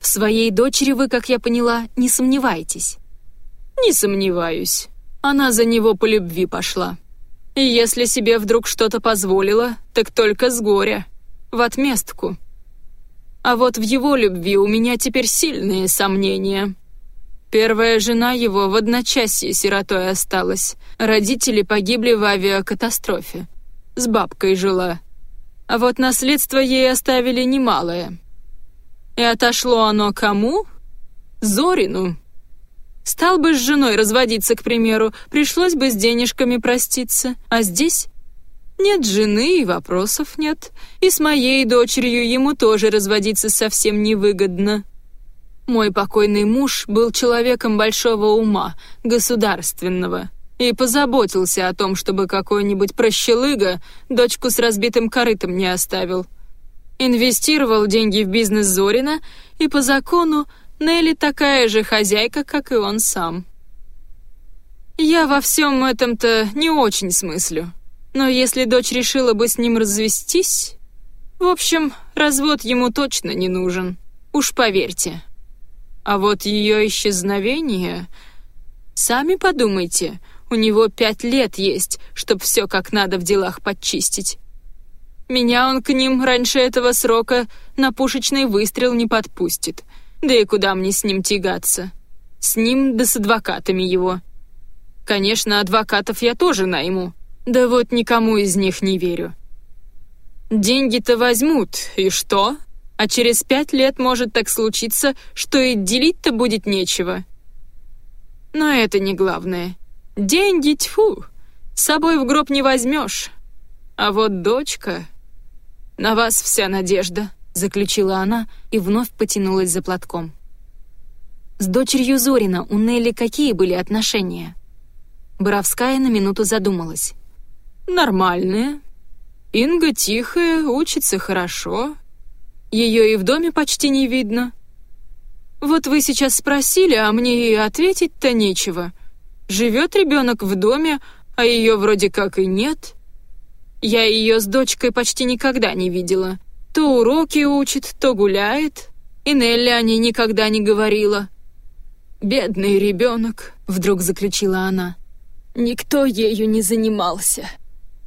В своей дочери вы, как я поняла, не сомневаетесь. Не сомневаюсь. Она за него по любви пошла. И если себе вдруг что-то позволила, так только с горя. В отместку. А вот в его любви у меня теперь сильные сомнения. Первая жена его в одночасье сиротой осталась. Родители погибли в авиакатастрофе. С бабкой жила. А вот наследство ей оставили немалое. И отошло оно кому? Зорину. Стал бы с женой разводиться, к примеру, пришлось бы с денежками проститься. А здесь нет жены и вопросов нет. И с моей дочерью ему тоже разводиться совсем невыгодно. Мой покойный муж был человеком большого ума, государственного, и позаботился о том, чтобы какой-нибудь прощелыга дочку с разбитым корытом не оставил инвестировал деньги в бизнес Зорина, и по закону Нелли такая же хозяйка, как и он сам. Я во всем этом-то не очень смыслю. Но если дочь решила бы с ним развестись... В общем, развод ему точно не нужен. Уж поверьте. А вот ее исчезновение... Сами подумайте, у него пять лет есть, чтоб все как надо в делах подчистить. Меня он к ним раньше этого срока на пушечный выстрел не подпустит. Да и куда мне с ним тягаться? С ним да с адвокатами его. Конечно, адвокатов я тоже найму. Да вот никому из них не верю. Деньги-то возьмут, и что? А через пять лет может так случиться, что и делить-то будет нечего. Но это не главное. Деньги, тьфу, с собой в гроб не возьмешь. А вот дочка... «На вас вся надежда», — заключила она и вновь потянулась за платком. С дочерью Зорина у Нелли какие были отношения? Боровская на минуту задумалась. «Нормальные. Инга тихая, учится хорошо. Ее и в доме почти не видно. Вот вы сейчас спросили, а мне и ответить-то нечего. Живет ребенок в доме, а ее вроде как и нет». Я ее с дочкой почти никогда не видела. То уроки учит, то гуляет. И Нелли о ней никогда не говорила. «Бедный ребенок», — вдруг заключила она. «Никто ею не занимался.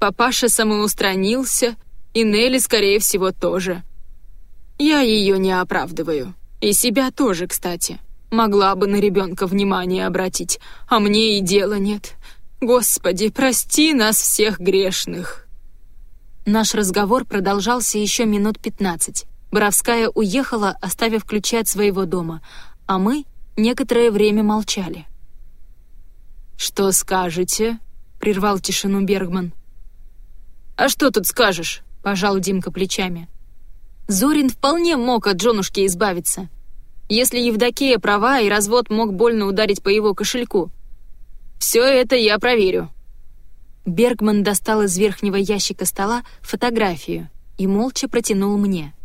Папаша самоустранился, и Нелли, скорее всего, тоже. Я ее не оправдываю. И себя тоже, кстати. Могла бы на ребенка внимание обратить, а мне и дела нет. Господи, прости нас всех грешных». Наш разговор продолжался еще минут пятнадцать. Боровская уехала, оставив ключи от своего дома, а мы некоторое время молчали. «Что скажете?» — прервал тишину Бергман. «А что тут скажешь?» — пожал Димка плечами. Зорин вполне мог от женушки избавиться. Если Евдокия права, и развод мог больно ударить по его кошельку. Все это я проверю. Бергман достал из верхнего ящика стола фотографию и молча протянул мне.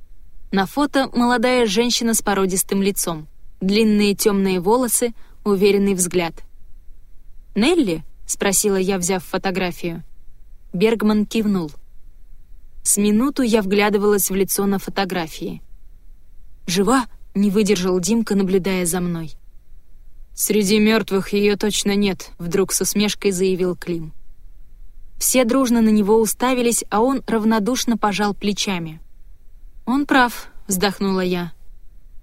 На фото молодая женщина с породистым лицом, длинные темные волосы, уверенный взгляд. «Нелли?» — спросила я, взяв фотографию. Бергман кивнул. С минуту я вглядывалась в лицо на фотографии. «Жива?» — не выдержал Димка, наблюдая за мной. «Среди мертвых ее точно нет», — вдруг с усмешкой заявил Клим. Все дружно на него уставились, а он равнодушно пожал плечами. «Он прав», — вздохнула я.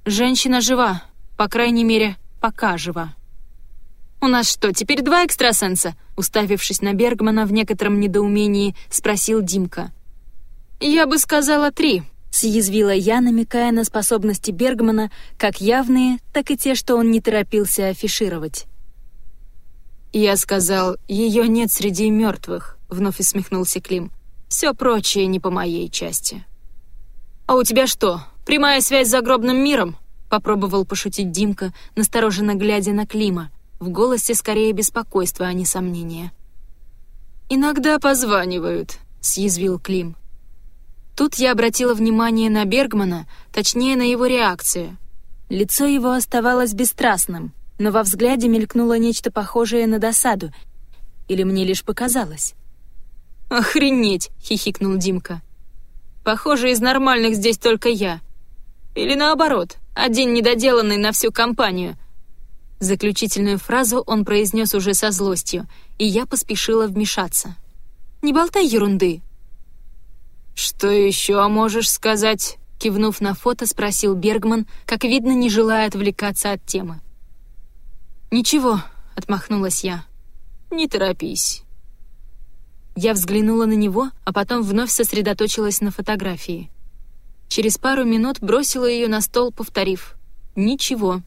«Женщина жива, по крайней мере, пока жива». «У нас что, теперь два экстрасенса?» Уставившись на Бергмана в некотором недоумении, спросил Димка. «Я бы сказала три», — съязвила я, намекая на способности Бергмана, как явные, так и те, что он не торопился афишировать. «Я сказал, ее нет среди мертвых», — вновь усмехнулся Клим. «Все прочее не по моей части». «А у тебя что, прямая связь с загробным миром?» — попробовал пошутить Димка, настороженно глядя на Клима. В голосе скорее беспокойство, а не сомнение. «Иногда позванивают», — съязвил Клим. Тут я обратила внимание на Бергмана, точнее, на его реакцию. Лицо его оставалось бесстрастным, но во взгляде мелькнуло нечто похожее на досаду. Или мне лишь показалось? «Охренеть!» — хихикнул Димка. «Похоже, из нормальных здесь только я. Или наоборот, один недоделанный на всю компанию». Заключительную фразу он произнес уже со злостью, и я поспешила вмешаться. «Не болтай ерунды!» «Что еще можешь сказать?» Кивнув на фото, спросил Бергман, как видно, не желая отвлекаться от темы. «Ничего», — отмахнулась я. «Не торопись». Я взглянула на него, а потом вновь сосредоточилась на фотографии. Через пару минут бросила ее на стол, повторив «Ничего».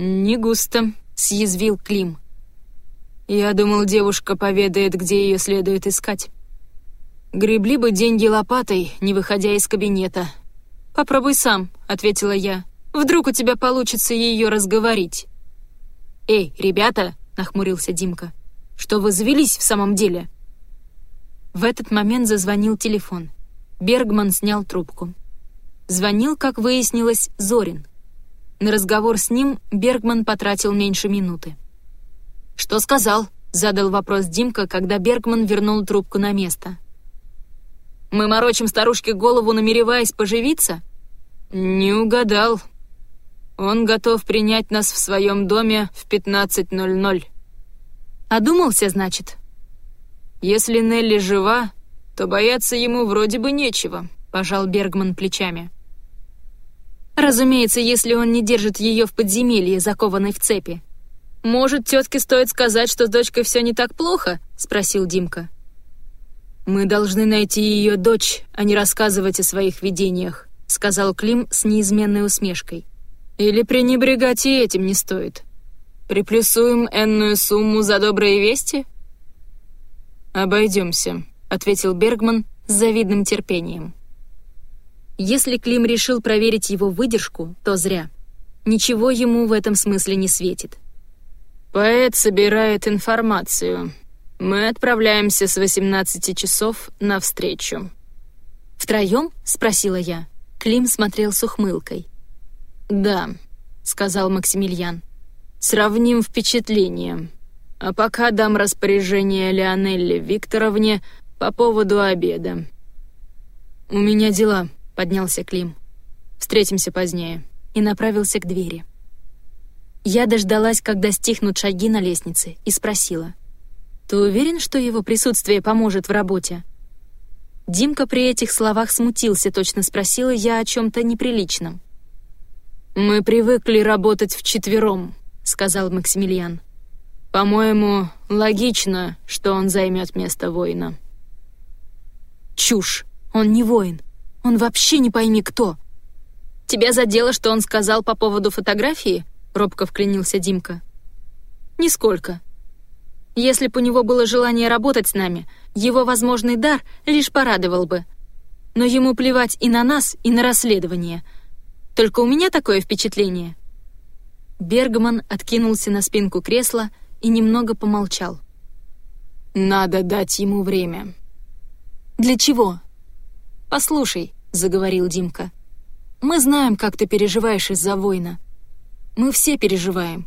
«Не густо», — съязвил Клим. «Я думал, девушка поведает, где ее следует искать». Гребли бы деньги лопатой, не выходя из кабинета. «Попробуй сам», — ответила я. «Вдруг у тебя получится ее разговорить». «Эй, ребята!» — нахмурился Димка. «Что вы завелись в самом деле?» В этот момент зазвонил телефон. Бергман снял трубку. Звонил, как выяснилось, Зорин. На разговор с ним Бергман потратил меньше минуты. «Что сказал?» — задал вопрос Димка, когда Бергман вернул трубку на место. Мы морочим старушке голову, намереваясь поживиться?» «Не угадал. Он готов принять нас в своем доме в 15.00». «Одумался, значит?» «Если Нелли жива, то бояться ему вроде бы нечего», — пожал Бергман плечами. «Разумеется, если он не держит ее в подземелье, закованной в цепи. Может, тетке стоит сказать, что с дочкой все не так плохо?» — спросил Димка. «Мы должны найти ее дочь, а не рассказывать о своих видениях», — сказал Клим с неизменной усмешкой. «Или пренебрегать и этим не стоит. Приплюсуем энную сумму за добрые вести?» «Обойдемся», — ответил Бергман с завидным терпением. Если Клим решил проверить его выдержку, то зря. Ничего ему в этом смысле не светит. «Поэт собирает информацию», мы отправляемся с 18 часов навстречу. «Втроем?» — спросила я. Клим смотрел с ухмылкой. «Да», — сказал Максимилиан. «Сравним впечатления. А пока дам распоряжение Леонелле Викторовне по поводу обеда». «У меня дела», — поднялся Клим. «Встретимся позднее». И направился к двери. Я дождалась, когда стихнут шаги на лестнице, и спросила. Ты уверен, что его присутствие поможет в работе?» Димка при этих словах смутился, точно спросила я о чем-то неприличном. «Мы привыкли работать вчетвером», — сказал Максимилиан. «По-моему, логично, что он займет место воина». «Чушь! Он не воин. Он вообще не пойми кто. Тебя задело, что он сказал по поводу фотографии? Робко вклинился Димка. Нисколько. Если бы у него было желание работать с нами, его возможный дар лишь порадовал бы. Но ему плевать и на нас, и на расследование. Только у меня такое впечатление. Бергман откинулся на спинку кресла и немного помолчал. «Надо дать ему время». «Для чего?» «Послушай», — заговорил Димка, — «мы знаем, как ты переживаешь из-за война. Мы все переживаем.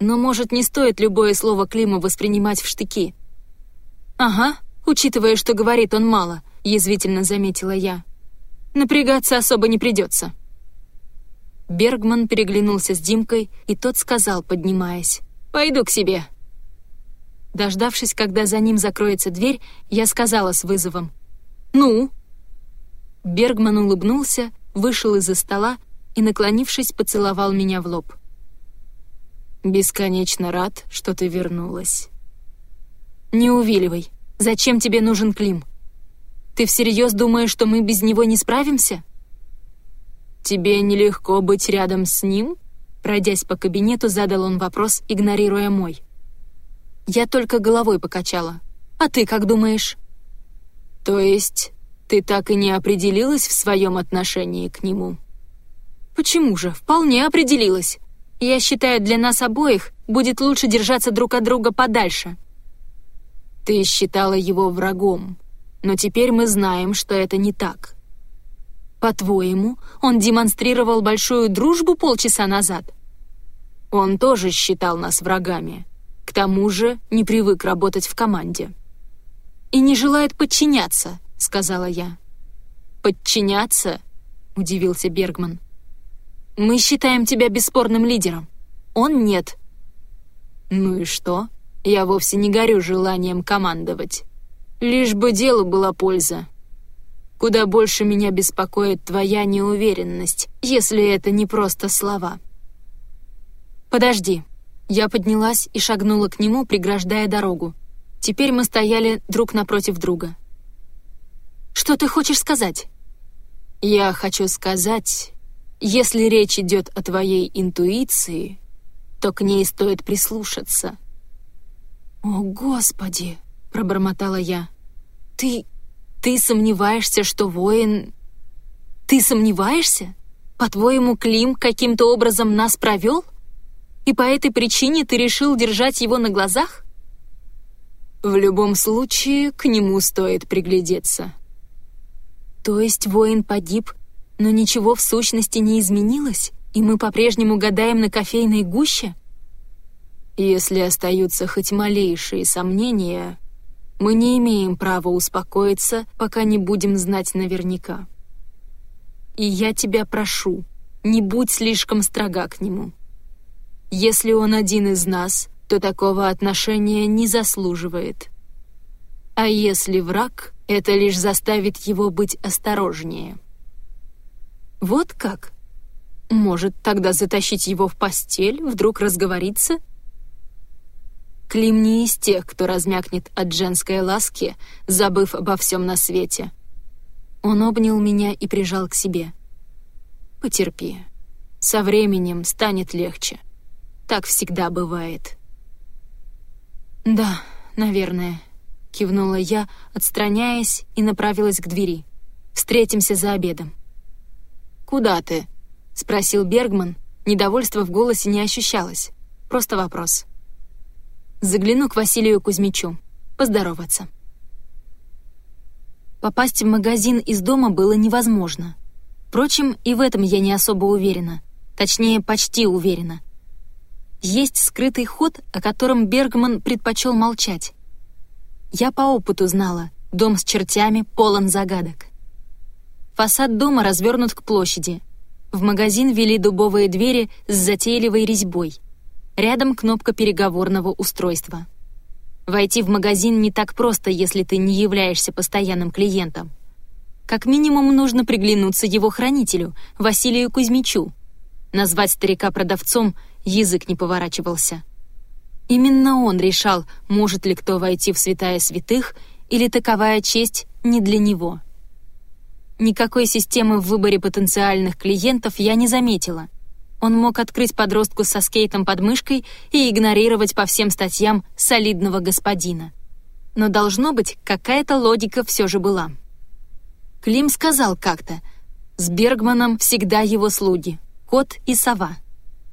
Но, может, не стоит любое слово Клима воспринимать в штыки?» «Ага, учитывая, что говорит он мало», — язвительно заметила я. «Напрягаться особо не придется». Бергман переглянулся с Димкой, и тот сказал, поднимаясь, «Пойду к себе». Дождавшись, когда за ним закроется дверь, я сказала с вызовом, «Ну?» Бергман улыбнулся, вышел из-за стола и, наклонившись, поцеловал меня в лоб. «Бесконечно рад, что ты вернулась». «Не увиливай. Зачем тебе нужен Клим? Ты всерьез думаешь, что мы без него не справимся?» «Тебе нелегко быть рядом с ним?» Пройдясь по кабинету, задал он вопрос, игнорируя мой. Я только головой покачала. «А ты как думаешь?» «То есть ты так и не определилась в своем отношении к нему?» «Почему же? Вполне определилась. Я считаю, для нас обоих будет лучше держаться друг от друга подальше». «Ты считала его врагом, но теперь мы знаем, что это не так». «По-твоему, он демонстрировал большую дружбу полчаса назад?» «Он тоже считал нас врагами. К тому же не привык работать в команде». «И не желает подчиняться», — сказала я. «Подчиняться?» — удивился Бергман. «Мы считаем тебя бесспорным лидером. Он нет». «Ну и что? Я вовсе не горю желанием командовать. Лишь бы делу была польза. Куда больше меня беспокоит твоя неуверенность, если это не просто слова». «Подожди». Я поднялась и шагнула к нему, преграждая дорогу. Теперь мы стояли друг напротив друга. Что ты хочешь сказать?» «Я хочу сказать, если речь идет о твоей интуиции, то к ней стоит прислушаться». «О, Господи!» — пробормотала я. «Ты... ты сомневаешься, что воин...» «Ты сомневаешься? По-твоему, Клим каким-то образом нас провел? И по этой причине ты решил держать его на глазах?» «В любом случае, к нему стоит приглядеться», то есть воин погиб, но ничего в сущности не изменилось, и мы по-прежнему гадаем на кофейной гуще? Если остаются хоть малейшие сомнения, мы не имеем права успокоиться, пока не будем знать наверняка. И я тебя прошу, не будь слишком строга к нему. Если он один из нас, то такого отношения не заслуживает. А если враг, это лишь заставит его быть осторожнее. Вот как? Может, тогда затащить его в постель, вдруг разговориться? Клим не из тех, кто размякнет от женской ласки, забыв обо всем на свете. Он обнял меня и прижал к себе. «Потерпи. Со временем станет легче. Так всегда бывает». «Да, наверное», кивнула я, отстраняясь и направилась к двери. «Встретимся за обедом». «Куда ты?» — спросил Бергман. Недовольства в голосе не ощущалось. Просто вопрос. Загляну к Василию Кузьмичу. Поздороваться. Попасть в магазин из дома было невозможно. Впрочем, и в этом я не особо уверена. Точнее, почти уверена. Есть скрытый ход, о котором Бергман предпочел молчать. Я по опыту знала, дом с чертями полон загадок. Фасад дома развернут к площади. В магазин вели дубовые двери с затейливой резьбой. Рядом кнопка переговорного устройства. Войти в магазин не так просто, если ты не являешься постоянным клиентом. Как минимум нужно приглянуться его хранителю, Василию Кузьмичу. Назвать старика продавцом язык не поворачивался. Именно он решал, может ли кто войти в святая святых, или таковая честь не для него. Никакой системы в выборе потенциальных клиентов я не заметила. Он мог открыть подростку со скейтом под мышкой и игнорировать по всем статьям солидного господина. Но должно быть, какая-то логика все же была. Клим сказал как-то, с Бергманом всегда его слуги, кот и сова.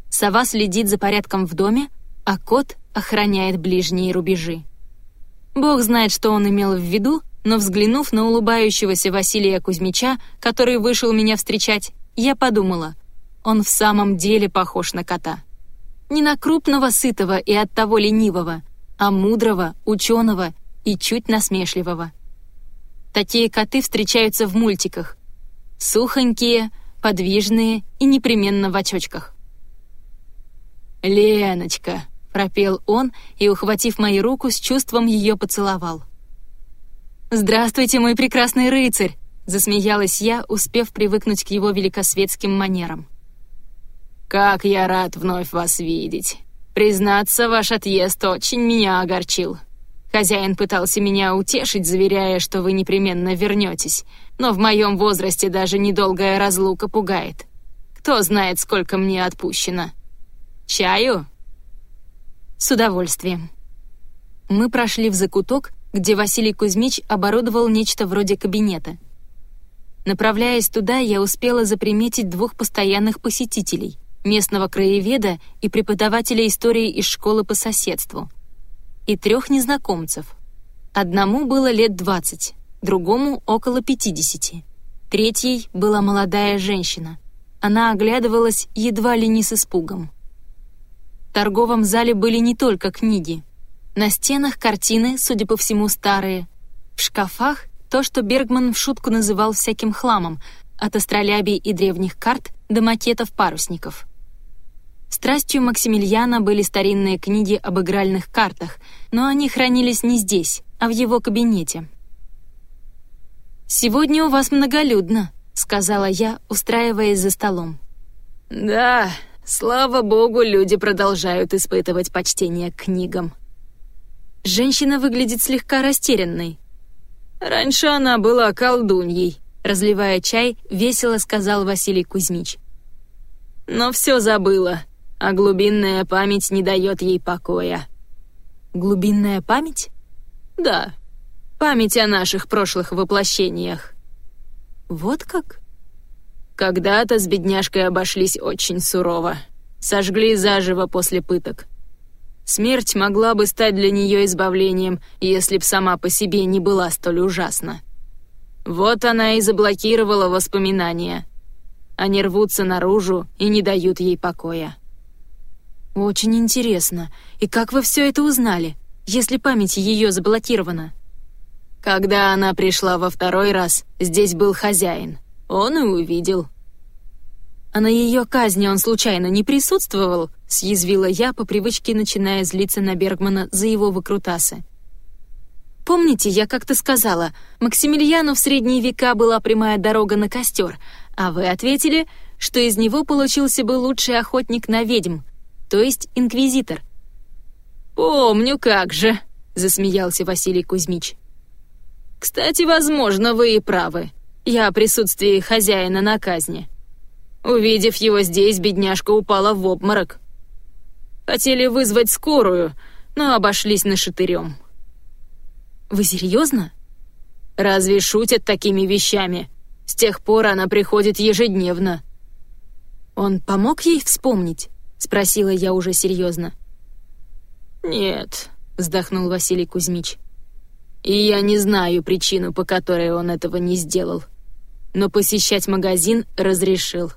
Сова следит за порядком в доме, а кот охраняет ближние рубежи. Бог знает, что он имел в виду, но взглянув на улыбающегося Василия Кузьмича, который вышел меня встречать, я подумала, он в самом деле похож на кота. Не на крупного, сытого и оттого ленивого, а мудрого, ученого и чуть насмешливого. Такие коты встречаются в мультиках. Сухонькие, подвижные и непременно в очочках. «Леночка», — пропел он и, ухватив мою руку, с чувством ее поцеловал. «Здравствуйте, мой прекрасный рыцарь!» — засмеялась я, успев привыкнуть к его великосветским манерам. «Как я рад вновь вас видеть! Признаться, ваш отъезд очень меня огорчил. Хозяин пытался меня утешить, заверяя, что вы непременно вернетесь, но в моем возрасте даже недолгая разлука пугает. Кто знает, сколько мне отпущено. Чаю?» «С удовольствием». Мы прошли в закуток, где Василий Кузьмич оборудовал нечто вроде кабинета. Направляясь туда, я успела заприметить двух постоянных посетителей — местного краеведа и преподавателя истории из школы по соседству. И трех незнакомцев. Одному было лет двадцать, другому — около пятидесяти. Третьей была молодая женщина. Она оглядывалась едва ли не с испугом. В торговом зале были не только книги — на стенах картины, судя по всему, старые. В шкафах то, что Бергман в шутку называл всяким хламом, от астролябий и древних карт до макетов парусников. Страстью Максимилиана были старинные книги об игральных картах, но они хранились не здесь, а в его кабинете. «Сегодня у вас многолюдно», — сказала я, устраиваясь за столом. «Да, слава богу, люди продолжают испытывать почтение к книгам», Женщина выглядит слегка растерянной. «Раньше она была колдуньей», — разливая чай, весело сказал Василий Кузьмич. «Но все забыла, а глубинная память не дает ей покоя». «Глубинная память?» «Да, память о наших прошлых воплощениях». «Вот как?» Когда-то с бедняжкой обошлись очень сурово. Сожгли заживо после пыток. Смерть могла бы стать для нее избавлением, если б сама по себе не была столь ужасна. Вот она и заблокировала воспоминания. Они рвутся наружу и не дают ей покоя. «Очень интересно. И как вы все это узнали, если память ее заблокирована?» Когда она пришла во второй раз, здесь был хозяин. Он и увидел. А на ее казни он случайно не присутствовал?» — съязвила я, по привычке начиная злиться на Бергмана за его выкрутасы. «Помните, я как-то сказала, Максимилиану в средние века была прямая дорога на костер, а вы ответили, что из него получился бы лучший охотник на ведьм, то есть инквизитор». «Помню, как же», — засмеялся Василий Кузьмич. «Кстати, возможно, вы и правы. Я о присутствии хозяина на казни». Увидев его здесь, бедняжка упала в обморок. Хотели вызвать скорую, но обошлись нашатырем. «Вы серьезно?» «Разве шутят такими вещами? С тех пор она приходит ежедневно». «Он помог ей вспомнить?» — спросила я уже серьезно. «Нет», — вздохнул Василий Кузьмич. «И я не знаю причину, по которой он этого не сделал. Но посещать магазин разрешил».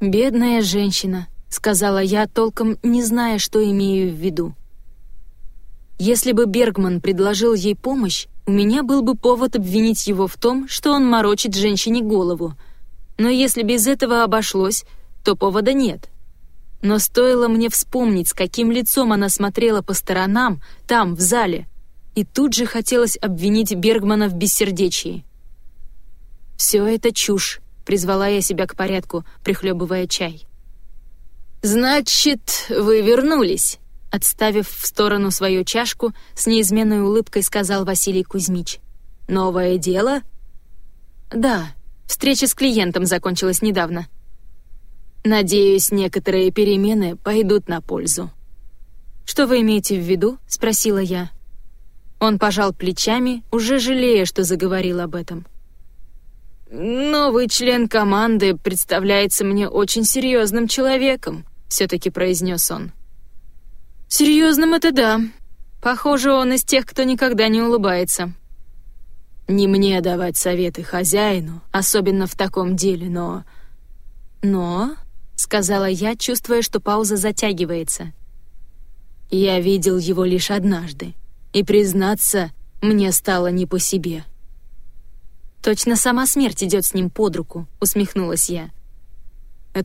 «Бедная женщина», — сказала я, толком не зная, что имею в виду. Если бы Бергман предложил ей помощь, у меня был бы повод обвинить его в том, что он морочит женщине голову. Но если без этого обошлось, то повода нет. Но стоило мне вспомнить, с каким лицом она смотрела по сторонам, там, в зале, и тут же хотелось обвинить Бергмана в бессердечии. Все это чушь. Призвала я себя к порядку, прихлебывая чай. «Значит, вы вернулись?» Отставив в сторону свою чашку, с неизменной улыбкой сказал Василий Кузьмич. «Новое дело?» Да, встреча с клиентом закончилась недавно. Надеюсь, некоторые перемены пойдут на пользу. «Что вы имеете в виду?» — спросила я. Он пожал плечами, уже жалея, что заговорил об этом. «Новый член команды представляется мне очень серьезным человеком», — все-таки произнес он. «Серьезным это да. Похоже, он из тех, кто никогда не улыбается». «Не мне давать советы хозяину, особенно в таком деле, но...» «Но...» — сказала я, чувствуя, что пауза затягивается. «Я видел его лишь однажды, и, признаться, мне стало не по себе». «Точно сама смерть идет с ним под руку», — усмехнулась я.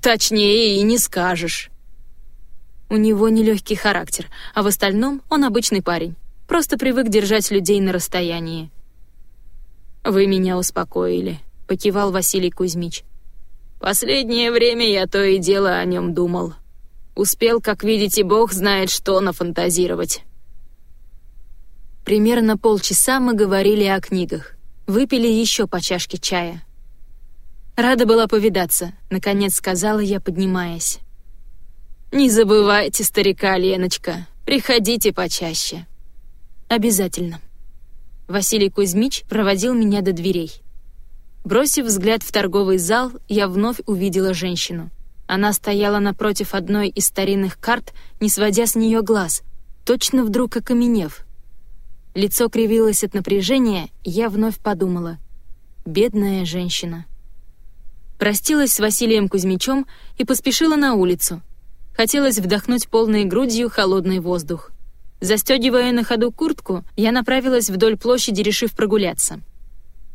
«Точнее и не скажешь». У него нелегкий характер, а в остальном он обычный парень. Просто привык держать людей на расстоянии. «Вы меня успокоили», — покивал Василий Кузьмич. «Последнее время я то и дело о нем думал. Успел, как видите, бог знает, что нафантазировать». Примерно полчаса мы говорили о книгах. Выпили еще по чашке чая. «Рада была повидаться», — наконец сказала я, поднимаясь. «Не забывайте, старика Леночка, приходите почаще». «Обязательно». Василий Кузьмич проводил меня до дверей. Бросив взгляд в торговый зал, я вновь увидела женщину. Она стояла напротив одной из старинных карт, не сводя с нее глаз, точно вдруг окаменев — Лицо кривилось от напряжения, я вновь подумала. Бедная женщина. Простилась с Василием Кузьмичем и поспешила на улицу. Хотелось вдохнуть полной грудью холодный воздух. Застегивая на ходу куртку, я направилась вдоль площади, решив прогуляться.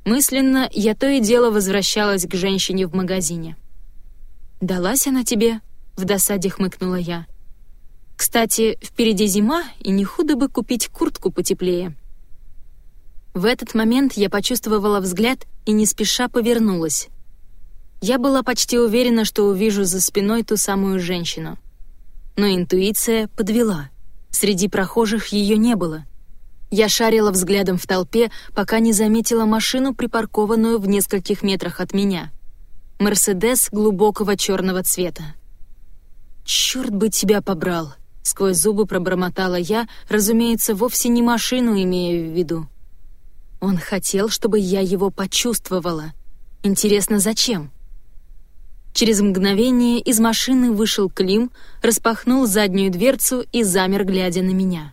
Мысленно я то и дело возвращалась к женщине в магазине. «Далась она тебе?» — в досаде хмыкнула я. Кстати, впереди зима, и не худо бы купить куртку потеплее. В этот момент я почувствовала взгляд и не спеша повернулась. Я была почти уверена, что увижу за спиной ту самую женщину. Но интуиция подвела. Среди прохожих ее не было. Я шарила взглядом в толпе, пока не заметила машину, припаркованную в нескольких метрах от меня. «Мерседес» глубокого черного цвета. «Черт бы тебя побрал!» Сквозь зубы пробормотала я, разумеется, вовсе не машину имея в виду. Он хотел, чтобы я его почувствовала. Интересно, зачем? Через мгновение из машины вышел Клим, распахнул заднюю дверцу и замер, глядя на меня.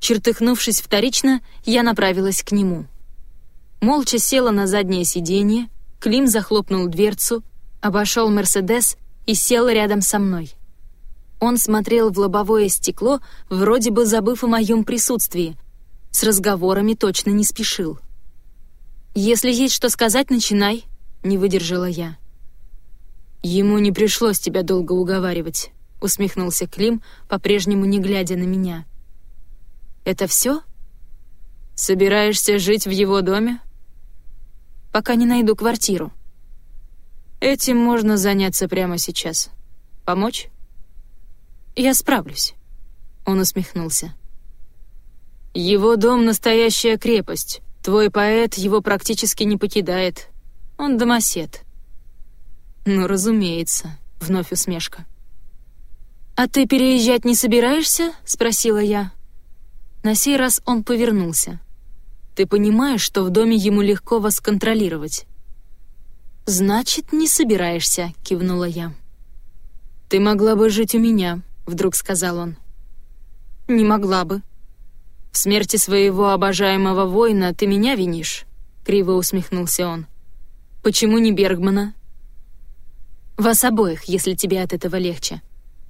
Чертыхнувшись вторично, я направилась к нему. Молча села на заднее сиденье, Клим захлопнул дверцу, обошел «Мерседес» и сел рядом со мной. Он смотрел в лобовое стекло, вроде бы забыв о моем присутствии. С разговорами точно не спешил. «Если есть что сказать, начинай», — не выдержала я. «Ему не пришлось тебя долго уговаривать», — усмехнулся Клим, по-прежнему не глядя на меня. «Это все? Собираешься жить в его доме?» «Пока не найду квартиру». «Этим можно заняться прямо сейчас. Помочь?» «Я справлюсь», — он усмехнулся. «Его дом — настоящая крепость. Твой поэт его практически не покидает. Он домосед». «Ну, разумеется», — вновь усмешка. «А ты переезжать не собираешься?» — спросила я. На сей раз он повернулся. «Ты понимаешь, что в доме ему легко вас контролировать?» «Значит, не собираешься», — кивнула я. «Ты могла бы жить у меня», вдруг сказал он. «Не могла бы». «В смерти своего обожаемого воина ты меня винишь?» — криво усмехнулся он. «Почему не Бергмана?» «Вас обоих, если тебе от этого легче.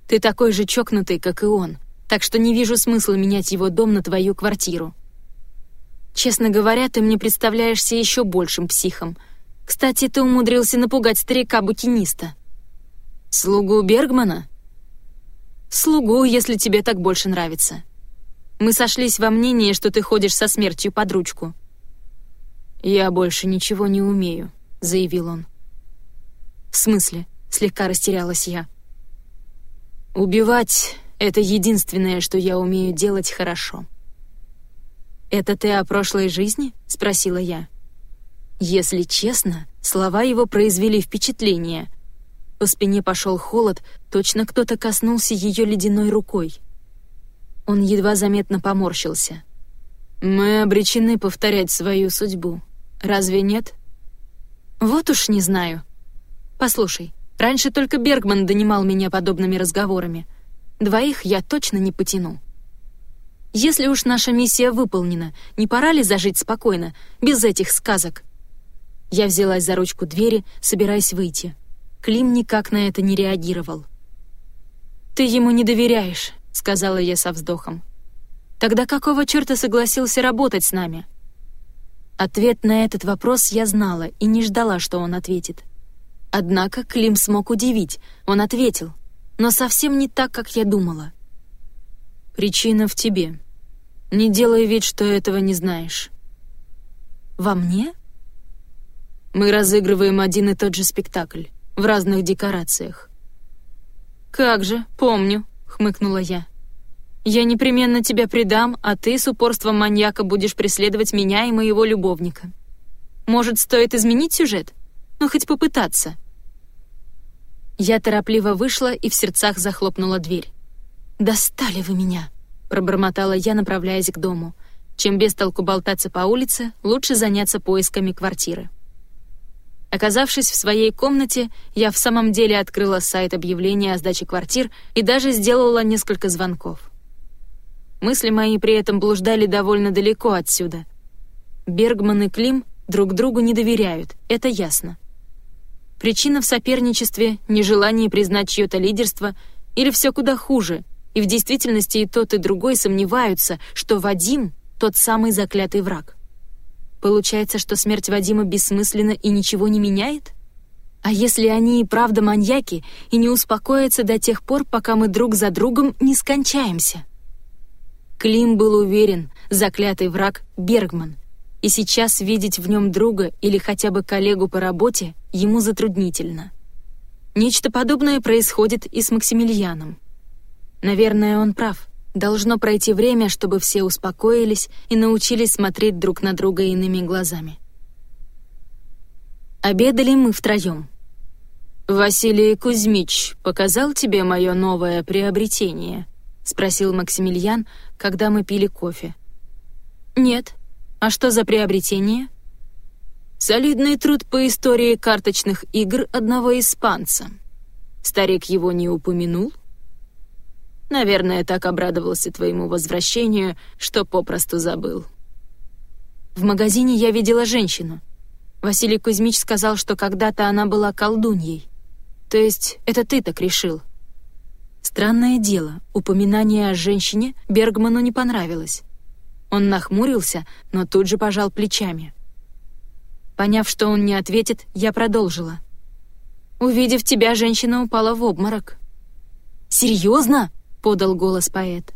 Ты такой же чокнутый, как и он, так что не вижу смысла менять его дом на твою квартиру. Честно говоря, ты мне представляешься еще большим психом. Кстати, ты умудрился напугать старика-букиниста». «Слугу Бергмана?» Слугу, если тебе так больше нравится. Мы сошлись во мнении, что ты ходишь со смертью под ручку». «Я больше ничего не умею», — заявил он. «В смысле?» — слегка растерялась я. «Убивать — это единственное, что я умею делать хорошо». «Это ты о прошлой жизни?» — спросила я. Если честно, слова его произвели впечатление. По спине пошел холод, точно кто-то коснулся ее ледяной рукой. Он едва заметно поморщился. «Мы обречены повторять свою судьбу. Разве нет?» «Вот уж не знаю. Послушай, раньше только Бергман донимал меня подобными разговорами. Двоих я точно не потяну. Если уж наша миссия выполнена, не пора ли зажить спокойно, без этих сказок?» Я взялась за ручку двери, собираясь выйти. Клим никак на это не реагировал. «Ты ему не доверяешь», — сказала я со вздохом. «Тогда какого черта согласился работать с нами?» Ответ на этот вопрос я знала и не ждала, что он ответит. Однако Клим смог удивить, он ответил, но совсем не так, как я думала. «Причина в тебе. Не делай вид, что этого не знаешь». «Во мне?» Мы разыгрываем один и тот же спектакль, в разных декорациях. «Как же, помню», — хмыкнула я. «Я непременно тебя предам, а ты с упорством маньяка будешь преследовать меня и моего любовника. Может, стоит изменить сюжет? Ну, хоть попытаться». Я торопливо вышла и в сердцах захлопнула дверь. «Достали вы меня!» — пробормотала я, направляясь к дому. Чем без толку болтаться по улице, лучше заняться поисками квартиры. Оказавшись в своей комнате, я в самом деле открыла сайт объявления о сдаче квартир и даже сделала несколько звонков. Мысли мои при этом блуждали довольно далеко отсюда. Бергман и Клим друг другу не доверяют, это ясно. Причина в соперничестве, нежелании признать чье-то лидерство или все куда хуже, и в действительности и тот, и другой сомневаются, что Вадим — тот самый заклятый враг. Получается, что смерть Вадима бессмысленна и ничего не меняет? А если они и правда маньяки и не успокоятся до тех пор, пока мы друг за другом не скончаемся? Клим был уверен, заклятый враг — Бергман, и сейчас видеть в нем друга или хотя бы коллегу по работе ему затруднительно. Нечто подобное происходит и с Максимилианом. Наверное, он прав. Должно пройти время, чтобы все успокоились и научились смотреть друг на друга иными глазами. Обедали мы втроем. «Василий Кузьмич показал тебе мое новое приобретение?» — спросил Максимилиан, когда мы пили кофе. «Нет. А что за приобретение?» «Солидный труд по истории карточных игр одного испанца. Старик его не упомянул?» Наверное, так обрадовался твоему возвращению, что попросту забыл. В магазине я видела женщину. Василий Кузьмич сказал, что когда-то она была колдуньей. То есть это ты так решил? Странное дело, упоминание о женщине Бергману не понравилось. Он нахмурился, но тут же пожал плечами. Поняв, что он не ответит, я продолжила. Увидев тебя, женщина упала в обморок. «Серьезно?» — подал голос поэт.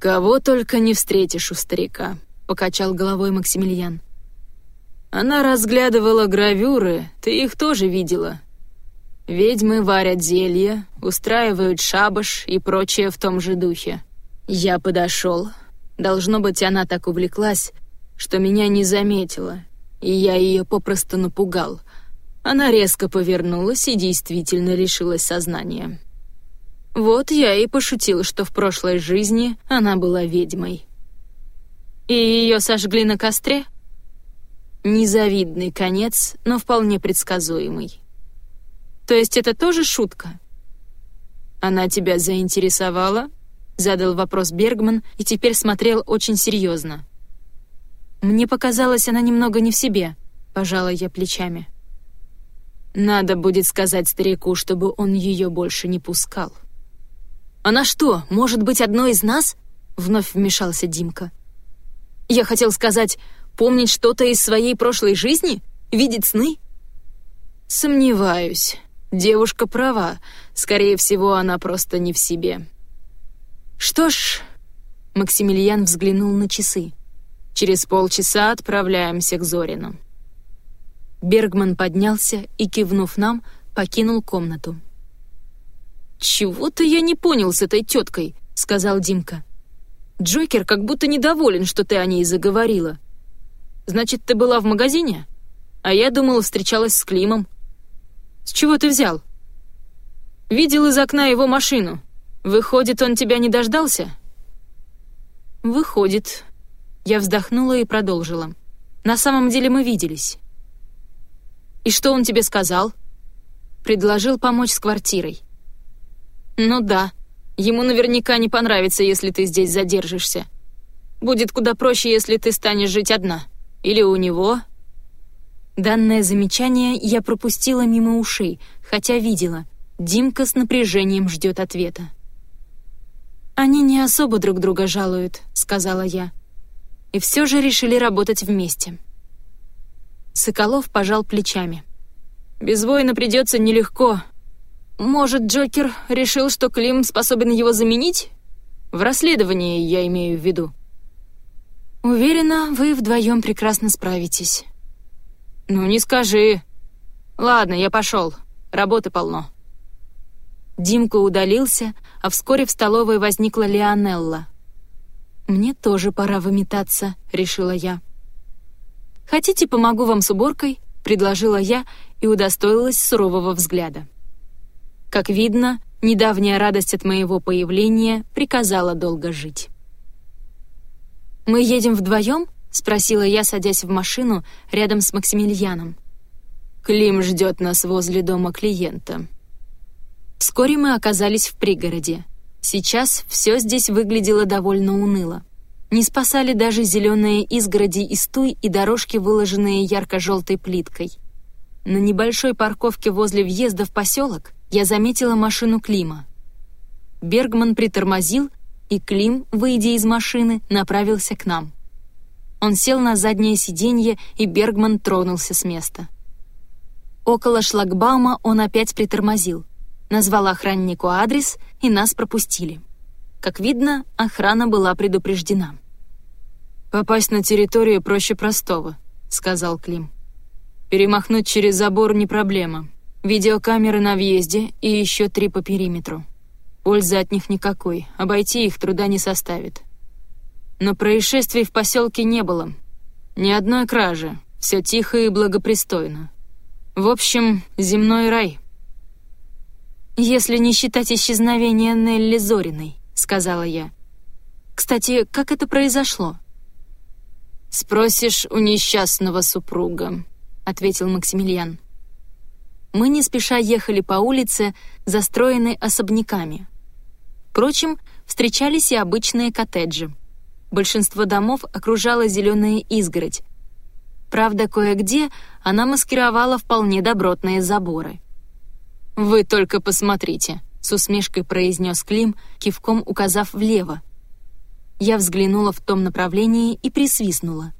«Кого только не встретишь у старика», — покачал головой Максимилиан. «Она разглядывала гравюры, ты их тоже видела. Ведьмы варят зелья, устраивают шабаш и прочее в том же духе. Я подошел. Должно быть, она так увлеклась, что меня не заметила, и я ее попросту напугал. Она резко повернулась и действительно лишилась сознания». Вот я и пошутил, что в прошлой жизни она была ведьмой. И ее сожгли на костре? Незавидный конец, но вполне предсказуемый. То есть это тоже шутка? Она тебя заинтересовала? Задал вопрос Бергман и теперь смотрел очень серьезно. Мне показалось, она немного не в себе, пожала я плечами. Надо будет сказать старику, чтобы он ее больше не пускал. «Она что, может быть одной из нас?» — вновь вмешался Димка. «Я хотел сказать, помнить что-то из своей прошлой жизни? Видеть сны?» «Сомневаюсь. Девушка права. Скорее всего, она просто не в себе». «Что ж...» — Максимилиан взглянул на часы. «Через полчаса отправляемся к Зорину». Бергман поднялся и, кивнув нам, покинул комнату. «Чего-то я не понял с этой теткой», — сказал Димка. «Джокер как будто недоволен, что ты о ней заговорила». Значит, ты была в магазине? А я думала, встречалась с Климом. С чего ты взял? Видел из окна его машину. Выходит, он тебя не дождался? Выходит. Я вздохнула и продолжила. На самом деле мы виделись. И что он тебе сказал? Предложил помочь с квартирой. Ну да, ему наверняка не понравится, если ты здесь задержишься. Будет куда проще, если ты станешь жить одна. Или у него. Данное замечание я пропустила мимо ушей, хотя видела. Димка с напряжением ждет ответа. «Они не особо друг друга жалуют», — сказала я. И все же решили работать вместе. Соколов пожал плечами. «Без воина придется нелегко. Может, Джокер решил, что Клим способен его заменить? В расследовании я имею в виду». «Уверена, вы вдвоем прекрасно справитесь». «Ну, не скажи. Ладно, я пошел. Работы полно». Димка удалился, а вскоре в столовой возникла Леонелла. «Мне тоже пора выметаться», — решила я. «Хотите, помогу вам с уборкой?» — предложила я и удостоилась сурового взгляда. Как видно, недавняя радость от моего появления приказала долго жить. «Мы едем вдвоем?» — спросила я, садясь в машину рядом с Максимилианом. «Клим ждет нас возле дома клиента». Вскоре мы оказались в пригороде. Сейчас все здесь выглядело довольно уныло. Не спасали даже зеленые изгороди из туй и дорожки, выложенные ярко-желтой плиткой. На небольшой парковке возле въезда в поселок я заметила машину Клима. Бергман притормозил, и Клим, выйдя из машины, направился к нам. Он сел на заднее сиденье, и Бергман тронулся с места. Около шлагбаума он опять притормозил, назвал охраннику адрес, и нас пропустили. Как видно, охрана была предупреждена. «Попасть на территорию проще простого», — сказал Клим. «Перемахнуть через забор не проблема. Видеокамеры на въезде и еще три по периметру. Пользы от них никакой, обойти их труда не составит. Но происшествий в поселке не было. Ни одной кражи, все тихо и благопристойно. В общем, земной рай». «Если не считать исчезновения Нелли Зориной», — сказала я. «Кстати, как это произошло?» «Спросишь у несчастного супруга», — ответил Максимилиан. Мы не спеша ехали по улице, застроенной особняками. Впрочем, встречались и обычные коттеджи. Большинство домов окружала зеленая изгородь. Правда, кое-где она маскировала вполне добротные заборы. «Вы только посмотрите», — с усмешкой произнес Клим, кивком указав влево, я взглянула в том направлении и присвистнула.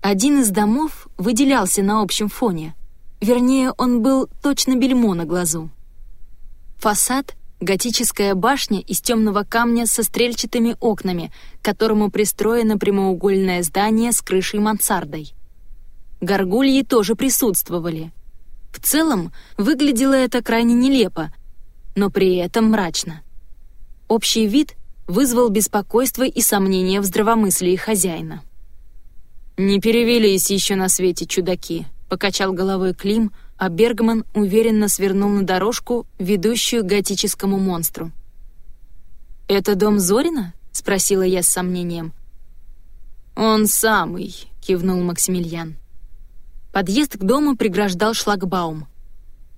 Один из домов выделялся на общем фоне. Вернее, он был точно бельмо на глазу. Фасад — готическая башня из темного камня со стрельчатыми окнами, к которому пристроено прямоугольное здание с крышей мансардой. Горгульи тоже присутствовали. В целом, выглядело это крайне нелепо, но при этом мрачно. Общий вид вызвал беспокойство и сомнения в здравомыслии хозяина. «Не перевелись еще на свете чудаки», — покачал головой Клим, а Бергман уверенно свернул на дорожку, ведущую к готическому монстру. «Это дом Зорина?» — спросила я с сомнением. «Он самый», — кивнул Максимилиан. Подъезд к дому преграждал шлагбаум.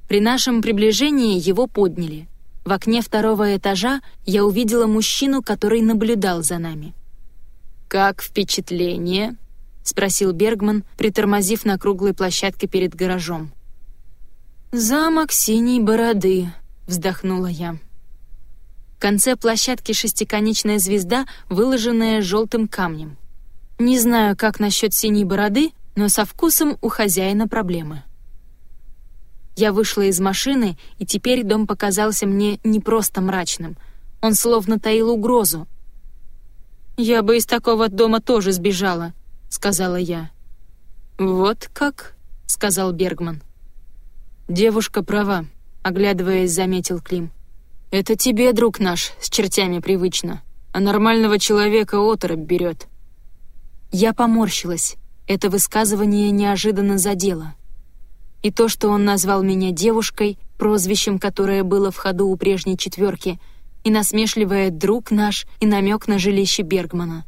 При нашем приближении его подняли — в окне второго этажа я увидела мужчину, который наблюдал за нами. «Как впечатление?» — спросил Бергман, притормозив на круглой площадке перед гаражом. «Замок синей бороды», — вздохнула я. В конце площадки шестиконечная звезда, выложенная желтым камнем. Не знаю, как насчет синей бороды, но со вкусом у хозяина проблемы. Я вышла из машины, и теперь дом показался мне не просто мрачным. Он словно таил угрозу. «Я бы из такого дома тоже сбежала», — сказала я. «Вот как?» — сказал Бергман. «Девушка права», — оглядываясь, заметил Клим. «Это тебе, друг наш, с чертями привычно, а нормального человека оторопь берет». Я поморщилась. Это высказывание неожиданно задело. И то, что он назвал меня девушкой, прозвищем, которое было в ходу у прежней четверки, и насмешливая «друг наш» и намек на жилище Бергмана.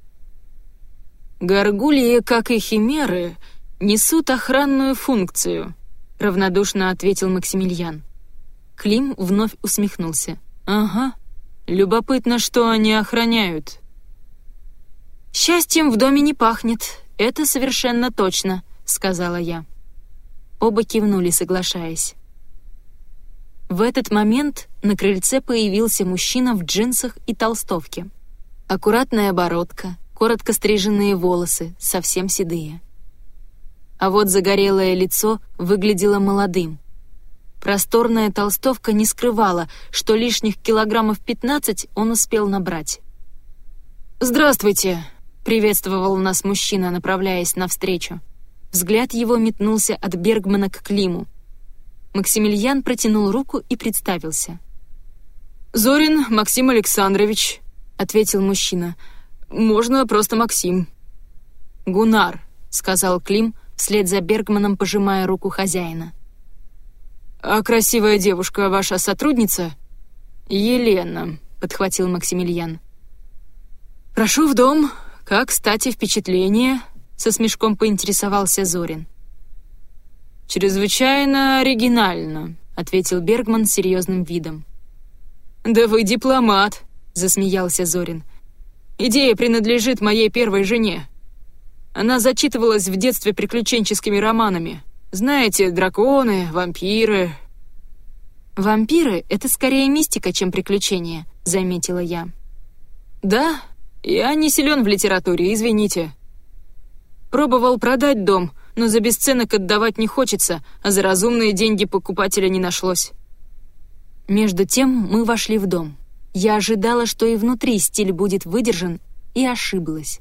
«Горгульи, как и химеры, несут охранную функцию», — равнодушно ответил Максимилиан. Клим вновь усмехнулся. «Ага. Любопытно, что они охраняют». «Счастьем в доме не пахнет, это совершенно точно», — сказала я. Оба кивнули, соглашаясь. В этот момент на крыльце появился мужчина в джинсах и толстовке. Аккуратная бородка, коротко стриженные волосы, совсем седые. А вот загорелое лицо выглядело молодым. Просторная толстовка не скрывала, что лишних килограммов 15 он успел набрать. «Здравствуйте!» — приветствовал нас мужчина, направляясь навстречу. Взгляд его метнулся от Бергмана к Климу. Максимилиан протянул руку и представился. «Зорин Максим Александрович», — ответил мужчина. «Можно просто Максим». «Гунар», — сказал Клим, вслед за Бергманом пожимая руку хозяина. «А красивая девушка ваша сотрудница?» «Елена», — подхватил Максимилиан. «Прошу в дом. Как, кстати, впечатление?» — со смешком поинтересовался Зорин. «Чрезвычайно оригинально», — ответил Бергман с серьезным видом. «Да вы дипломат», — засмеялся Зорин. «Идея принадлежит моей первой жене. Она зачитывалась в детстве приключенческими романами. Знаете, драконы, вампиры...» «Вампиры — это скорее мистика, чем приключения», — заметила я. «Да, я не силен в литературе, извините», Пробовал продать дом, но за бесценок отдавать не хочется, а за разумные деньги покупателя не нашлось. Между тем мы вошли в дом. Я ожидала, что и внутри стиль будет выдержан, и ошиблась.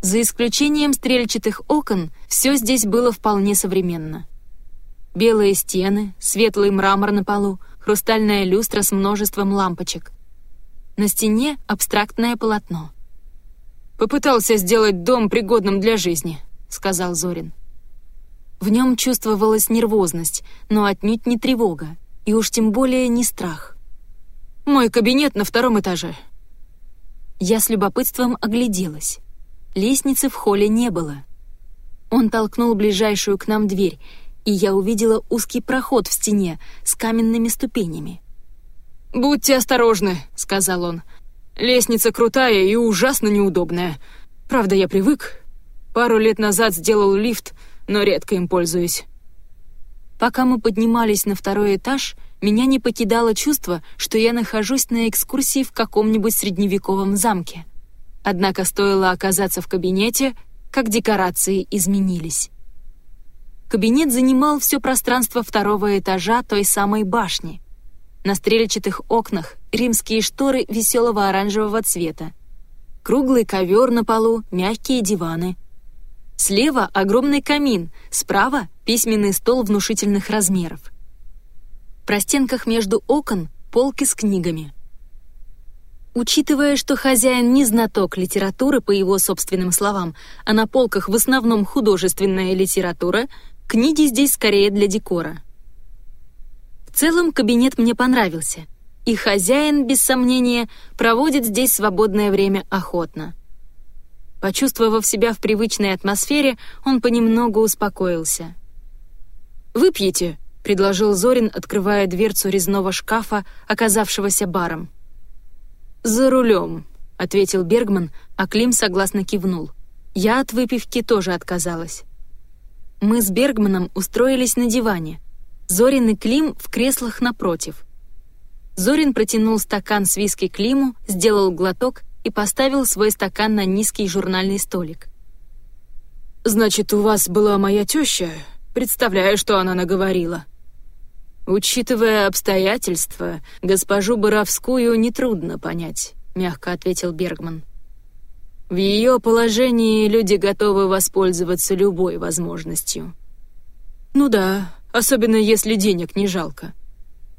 За исключением стрельчатых окон, все здесь было вполне современно. Белые стены, светлый мрамор на полу, хрустальная люстра с множеством лампочек. На стене абстрактное полотно — Попытался сделать дом пригодным для жизни», — сказал Зорин. В нем чувствовалась нервозность, но отнюдь не тревога, и уж тем более не страх. «Мой кабинет на втором этаже». Я с любопытством огляделась. Лестницы в холле не было. Он толкнул ближайшую к нам дверь, и я увидела узкий проход в стене с каменными ступенями. «Будьте осторожны», — сказал он. Лестница крутая и ужасно неудобная. Правда, я привык. Пару лет назад сделал лифт, но редко им пользуюсь. Пока мы поднимались на второй этаж, меня не покидало чувство, что я нахожусь на экскурсии в каком-нибудь средневековом замке. Однако стоило оказаться в кабинете, как декорации изменились. Кабинет занимал все пространство второго этажа той самой башни. На стрельчатых окнах римские шторы веселого оранжевого цвета. Круглый ковер на полу, мягкие диваны. Слева огромный камин, справа письменный стол внушительных размеров. В простенках между окон полки с книгами. Учитывая, что хозяин не знаток литературы, по его собственным словам, а на полках в основном художественная литература, книги здесь скорее для декора. В целом кабинет мне понравился, и хозяин, без сомнения, проводит здесь свободное время охотно. Почувствовав себя в привычной атмосфере, он понемногу успокоился. «Выпьете?» — предложил Зорин, открывая дверцу резного шкафа, оказавшегося баром. «За рулем», — ответил Бергман, а Клим согласно кивнул. Я от выпивки тоже отказалась. Мы с Бергманом устроились на диване — Зорин и Клим в креслах напротив. Зорин протянул стакан с виски Климу, сделал глоток и поставил свой стакан на низкий журнальный столик. «Значит, у вас была моя теща? Представляю, что она наговорила». «Учитывая обстоятельства, госпожу Боровскую нетрудно понять», — мягко ответил Бергман. «В ее положении люди готовы воспользоваться любой возможностью». «Ну да, особенно если денег не жалко.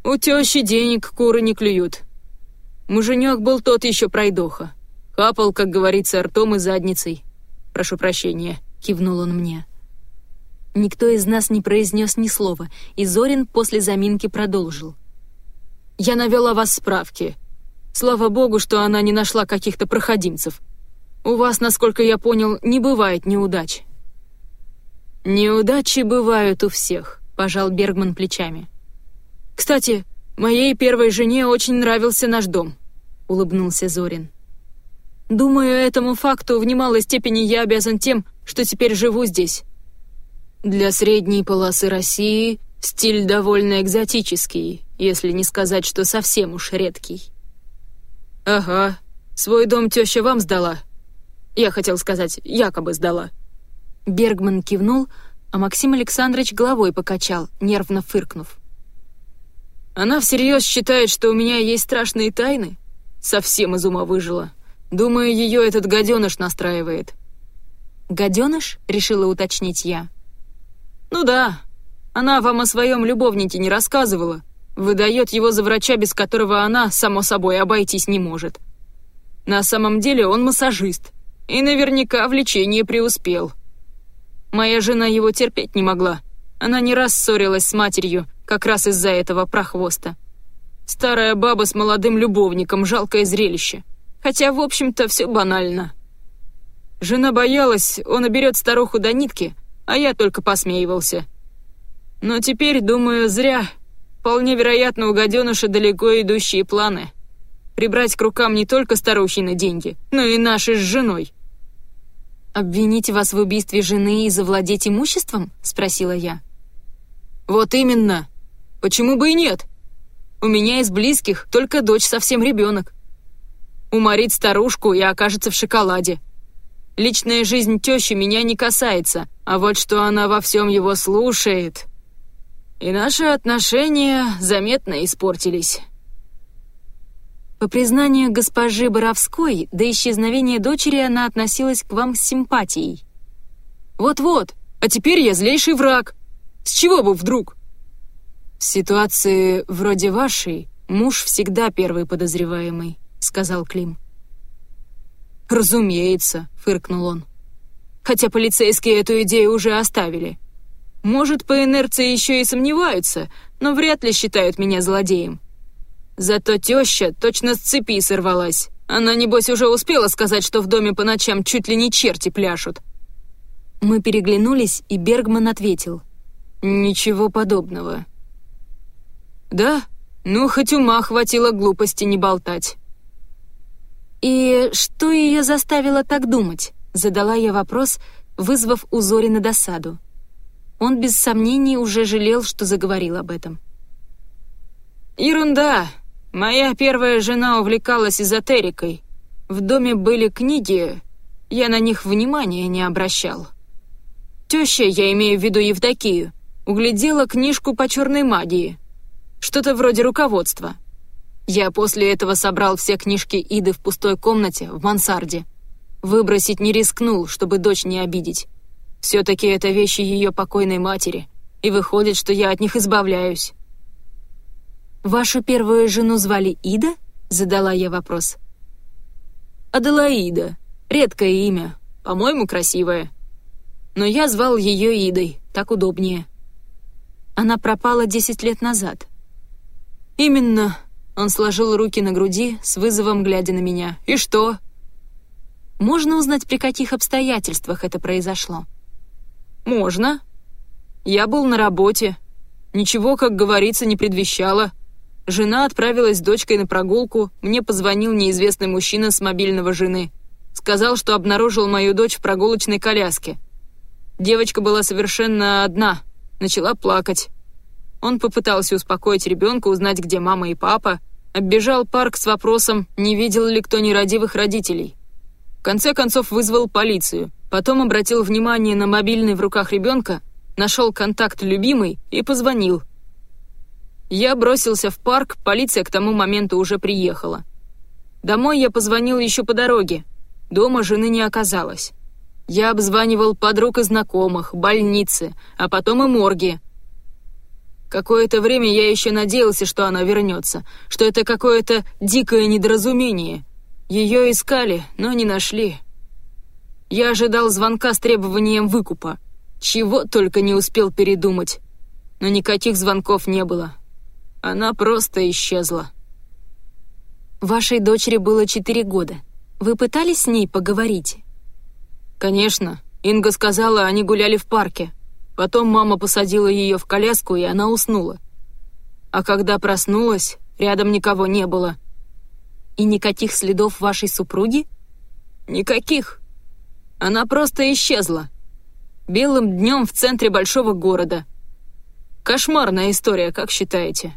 У тещи денег куры не клюют. Муженек был тот еще пройдоха. Хапал, как говорится, ртом и задницей. Прошу прощения, кивнул он мне. Никто из нас не произнес ни слова, и Зорин после заминки продолжил. «Я навел о вас справки. Слава богу, что она не нашла каких-то проходимцев. У вас, насколько я понял, не бывает неудач». «Неудачи бывают у всех», — пожал Бергман плечами. «Кстати, моей первой жене очень нравился наш дом», — улыбнулся Зорин. «Думаю, этому факту в немалой степени я обязан тем, что теперь живу здесь. Для средней полосы России стиль довольно экзотический, если не сказать, что совсем уж редкий». «Ага, свой дом теща вам сдала?» «Я хотел сказать, якобы сдала». Бергман кивнул, а Максим Александрович головой покачал, нервно фыркнув. «Она всерьез считает, что у меня есть страшные тайны? Совсем из ума выжила. Думаю, ее этот гаденыш настраивает». «Гаденыш?» — решила уточнить я. «Ну да. Она вам о своем любовнике не рассказывала. Выдает его за врача, без которого она, само собой, обойтись не может. На самом деле он массажист. И наверняка в лечении преуспел. Моя жена его терпеть не могла. Она не раз ссорилась с матерью, как раз из-за этого прохвоста. Старая баба с молодым любовником, жалкое зрелище. Хотя, в общем-то, все банально. Жена боялась, он оберет старуху до нитки, а я только посмеивался. Но теперь, думаю, зря. Вполне вероятно, у гаденыша далеко идущие планы. Прибрать к рукам не только старухины деньги, но и наши с женой. «Обвинить вас в убийстве жены и завладеть имуществом?» — спросила я. «Вот именно. Почему бы и нет? У меня из близких только дочь совсем ребенок. Уморит старушку и окажется в шоколаде. Личная жизнь тещи меня не касается, а вот что она во всем его слушает. И наши отношения заметно испортились». По признанию госпожи Боровской, до исчезновения дочери она относилась к вам с симпатией. Вот-вот, а теперь я злейший враг. С чего бы вдруг? В ситуации вроде вашей муж всегда первый подозреваемый, сказал Клим. Разумеется, фыркнул он. Хотя полицейские эту идею уже оставили. Может, по инерции еще и сомневаются, но вряд ли считают меня злодеем. Зато теща точно с цепи сорвалась. Она, небось, уже успела сказать, что в доме по ночам чуть ли не черти пляшут. Мы переглянулись, и Бергман ответил. «Ничего подобного». «Да? Ну, хоть ума хватило глупости не болтать». «И что ее заставило так думать?» — задала я вопрос, вызвав у Зорина досаду. Он без сомнений уже жалел, что заговорил об этом. «Ерунда!» Моя первая жена увлекалась эзотерикой. В доме были книги, я на них внимания не обращал. Теща, я имею в виду Евдокию, углядела книжку по черной магии. Что-то вроде руководства. Я после этого собрал все книжки Иды в пустой комнате, в мансарде. Выбросить не рискнул, чтобы дочь не обидеть. Все-таки это вещи ее покойной матери, и выходит, что я от них избавляюсь. «Вашу первую жену звали Ида?» — задала я вопрос. «Аделаида. Редкое имя. По-моему, красивое. Но я звал ее Идой, так удобнее». Она пропала десять лет назад. «Именно». Он сложил руки на груди, с вызовом глядя на меня. «И что?» «Можно узнать, при каких обстоятельствах это произошло?» «Можно. Я был на работе. Ничего, как говорится, не предвещало». Жена отправилась с дочкой на прогулку, мне позвонил неизвестный мужчина с мобильного жены. Сказал, что обнаружил мою дочь в прогулочной коляске. Девочка была совершенно одна, начала плакать. Он попытался успокоить ребенка, узнать, где мама и папа, оббежал парк с вопросом, не видел ли кто нерадивых родителей. В конце концов вызвал полицию, потом обратил внимание на мобильный в руках ребенка, нашел контакт любимой и позвонил – я бросился в парк, полиция к тому моменту уже приехала. Домой я позвонил еще по дороге. Дома жены не оказалось. Я обзванивал подруг и знакомых, больницы, а потом и морги. Какое-то время я еще надеялся, что она вернется, что это какое-то дикое недоразумение. Ее искали, но не нашли. Я ожидал звонка с требованием выкупа. Чего только не успел передумать. Но никаких звонков не было. Она просто исчезла. Вашей дочери было четыре года. Вы пытались с ней поговорить? Конечно. Инга сказала, они гуляли в парке. Потом мама посадила ее в коляску, и она уснула. А когда проснулась, рядом никого не было. И никаких следов вашей супруги? Никаких. Она просто исчезла. Белым днем в центре большого города. Кошмарная история, как считаете?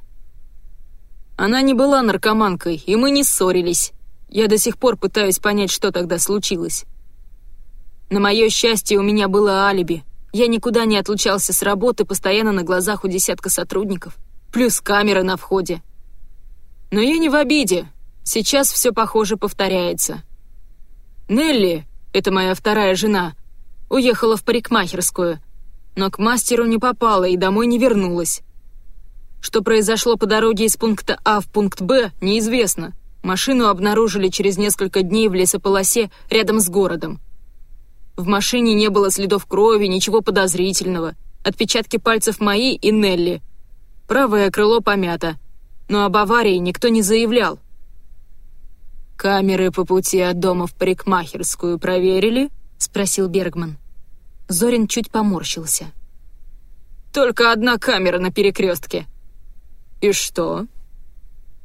Она не была наркоманкой, и мы не ссорились. Я до сих пор пытаюсь понять, что тогда случилось. На мое счастье, у меня было алиби. Я никуда не отлучался с работы, постоянно на глазах у десятка сотрудников. Плюс камеры на входе. Но я не в обиде. Сейчас все, похоже, повторяется. Нелли, это моя вторая жена, уехала в парикмахерскую, но к мастеру не попала и домой не вернулась. Что произошло по дороге из пункта А в пункт Б, неизвестно. Машину обнаружили через несколько дней в лесополосе рядом с городом. В машине не было следов крови, ничего подозрительного. Отпечатки пальцев мои и Нелли. Правое крыло помято. Но об аварии никто не заявлял. «Камеры по пути от дома в парикмахерскую проверили?» — спросил Бергман. Зорин чуть поморщился. «Только одна камера на перекрестке». «И что?»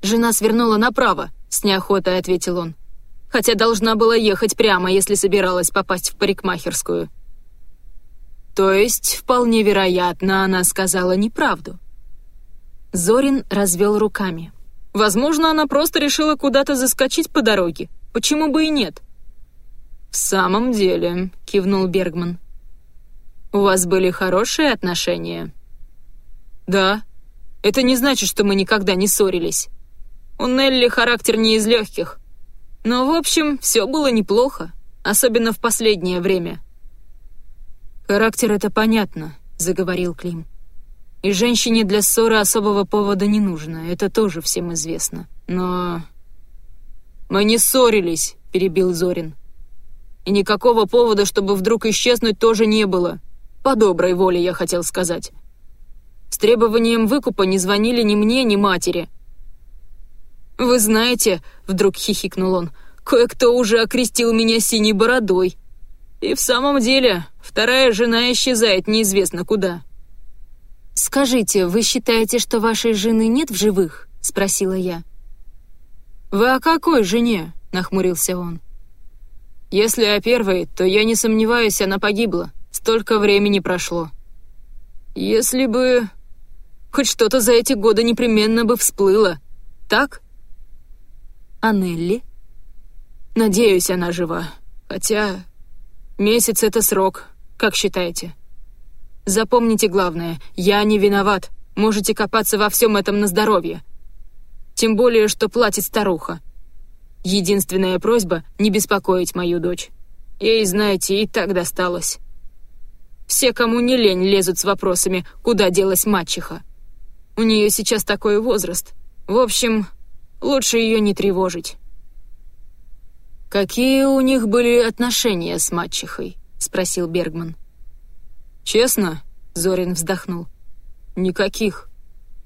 «Жена свернула направо», — с неохотой ответил он хотя должна была ехать прямо, если собиралась попасть в парикмахерскую. То есть, вполне вероятно, она сказала неправду. Зорин развел руками. Возможно, она просто решила куда-то заскочить по дороге. Почему бы и нет? «В самом деле», — кивнул Бергман. «У вас были хорошие отношения?» «Да. Это не значит, что мы никогда не ссорились. У Нелли характер не из легких. Но, в общем, все было неплохо, особенно в последнее время. «Характер — это понятно», — заговорил Клим. «И женщине для ссоры особого повода не нужно, это тоже всем известно. Но...» «Мы не ссорились», — перебил Зорин. «И никакого повода, чтобы вдруг исчезнуть, тоже не было. По доброй воле, я хотел сказать. С требованием выкупа не звонили ни мне, ни матери». «Вы знаете», — вдруг хихикнул он, «кое-кто уже окрестил меня синей бородой. И в самом деле, вторая жена исчезает неизвестно куда». «Скажите, вы считаете, что вашей жены нет в живых?» — спросила я. «Вы о какой жене?» — нахмурился он. «Если о первой, то я не сомневаюсь, она погибла. Столько времени прошло. Если бы... Хоть что-то за эти годы непременно бы всплыло. Так?» А Нелли? Надеюсь, она жива. Хотя... Месяц — это срок, как считаете? Запомните главное, я не виноват. Можете копаться во всем этом на здоровье. Тем более, что платит старуха. Единственная просьба — не беспокоить мою дочь. Ей, знаете, и так досталось. Все, кому не лень, лезут с вопросами, куда делась мачеха. У нее сейчас такой возраст. В общем, Лучше ее не тревожить. «Какие у них были отношения с мачехой?» — спросил Бергман. «Честно?» — Зорин вздохнул. «Никаких.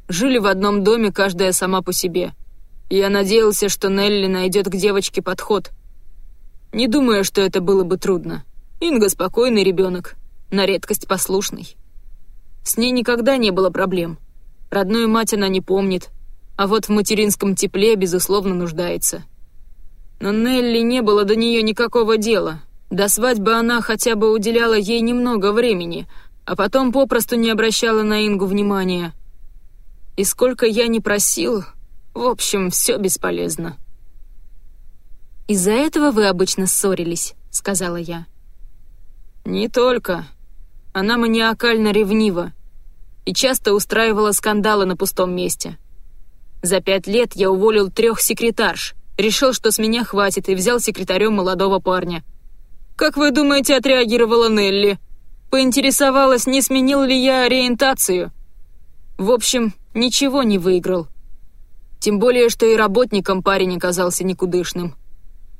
Жили в одном доме, каждая сама по себе. Я надеялся, что Нелли найдет к девочке подход. Не думаю, что это было бы трудно. Инга спокойный ребенок, на редкость послушный. С ней никогда не было проблем. Родную мать она не помнит, а вот в материнском тепле, безусловно, нуждается. Но Нелли не было до нее никакого дела. До свадьбы она хотя бы уделяла ей немного времени, а потом попросту не обращала на Ингу внимания. И сколько я не просил, в общем, все бесполезно. «Из-за этого вы обычно ссорились», — сказала я. «Не только. Она маниакально ревнива и часто устраивала скандалы на пустом месте». За пять лет я уволил трех секретарш, решил, что с меня хватит, и взял секретарем молодого парня. Как вы думаете, отреагировала Нелли? Поинтересовалась, не сменил ли я ориентацию? В общем, ничего не выиграл. Тем более, что и работником парень оказался никудышным.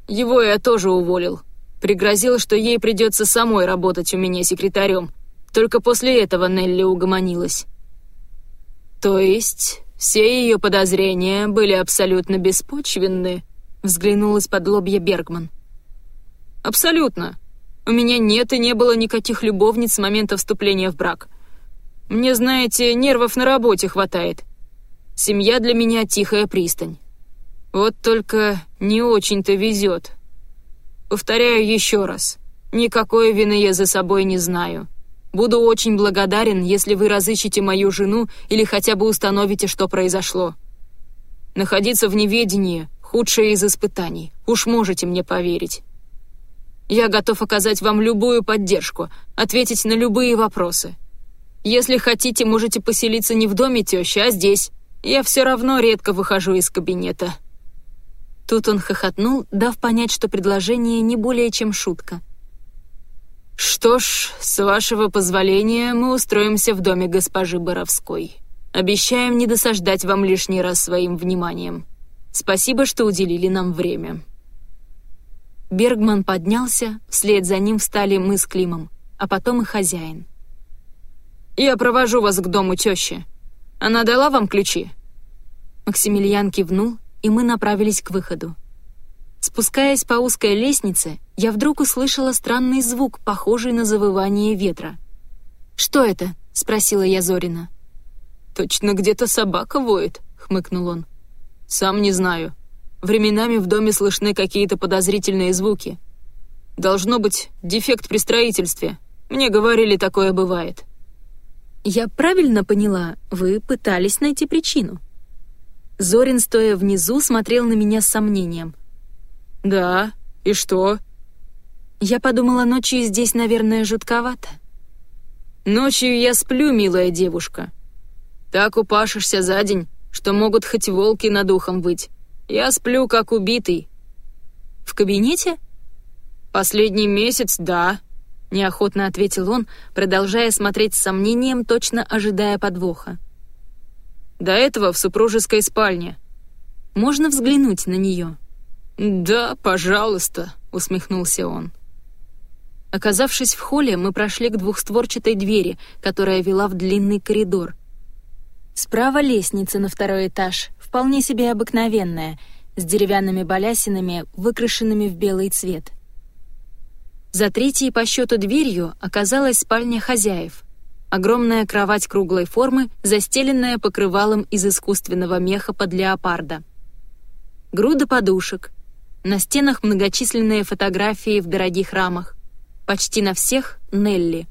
Его я тоже уволил. Пригрозил, что ей придется самой работать у меня секретарем. Только после этого Нелли угомонилась. То есть все ее подозрения были абсолютно беспочвенны, взглянул из-под лобья Бергман. Абсолютно. У меня нет и не было никаких любовниц с момента вступления в брак. Мне, знаете, нервов на работе хватает. Семья для меня тихая пристань. Вот только не очень-то везет. Повторяю еще раз. Никакой вины я за собой не знаю. Буду очень благодарен, если вы разыщете мою жену или хотя бы установите, что произошло. Находиться в неведении — худшее из испытаний. Уж можете мне поверить. Я готов оказать вам любую поддержку, ответить на любые вопросы. Если хотите, можете поселиться не в доме тещи, а здесь. Я все равно редко выхожу из кабинета». Тут он хохотнул, дав понять, что предложение не более чем шутка. «Что ж, с вашего позволения мы устроимся в доме госпожи Боровской. Обещаем не досаждать вам лишний раз своим вниманием. Спасибо, что уделили нам время». Бергман поднялся, вслед за ним встали мы с Климом, а потом и хозяин. «Я провожу вас к дому тещи. Она дала вам ключи?» Максимилиан кивнул, и мы направились к выходу. Спускаясь по узкой лестнице, я вдруг услышала странный звук, похожий на завывание ветра. «Что это?» — спросила я Зорина. «Точно где-то собака воет», — хмыкнул он. «Сам не знаю. Временами в доме слышны какие-то подозрительные звуки. Должно быть дефект при строительстве. Мне говорили, такое бывает». «Я правильно поняла, вы пытались найти причину?» Зорин, стоя внизу, смотрел на меня с сомнением. «Да, и что?» Я подумала, ночью здесь, наверное, жутковато. «Ночью я сплю, милая девушка. Так упашешься за день, что могут хоть волки над ухом выть. Я сплю, как убитый». «В кабинете?» «Последний месяц, да», — неохотно ответил он, продолжая смотреть с сомнением, точно ожидая подвоха. «До этого в супружеской спальне». «Можно взглянуть на нее?» «Да, пожалуйста», — усмехнулся он. Оказавшись в холле, мы прошли к двухстворчатой двери, которая вела в длинный коридор. Справа лестница на второй этаж, вполне себе обыкновенная, с деревянными балясинами, выкрашенными в белый цвет. За третьей по счету дверью оказалась спальня хозяев. Огромная кровать круглой формы, застеленная покрывалом из искусственного меха под леопарда. Груда подушек. На стенах многочисленные фотографии в дорогих рамах. Почти на всех — Нелли.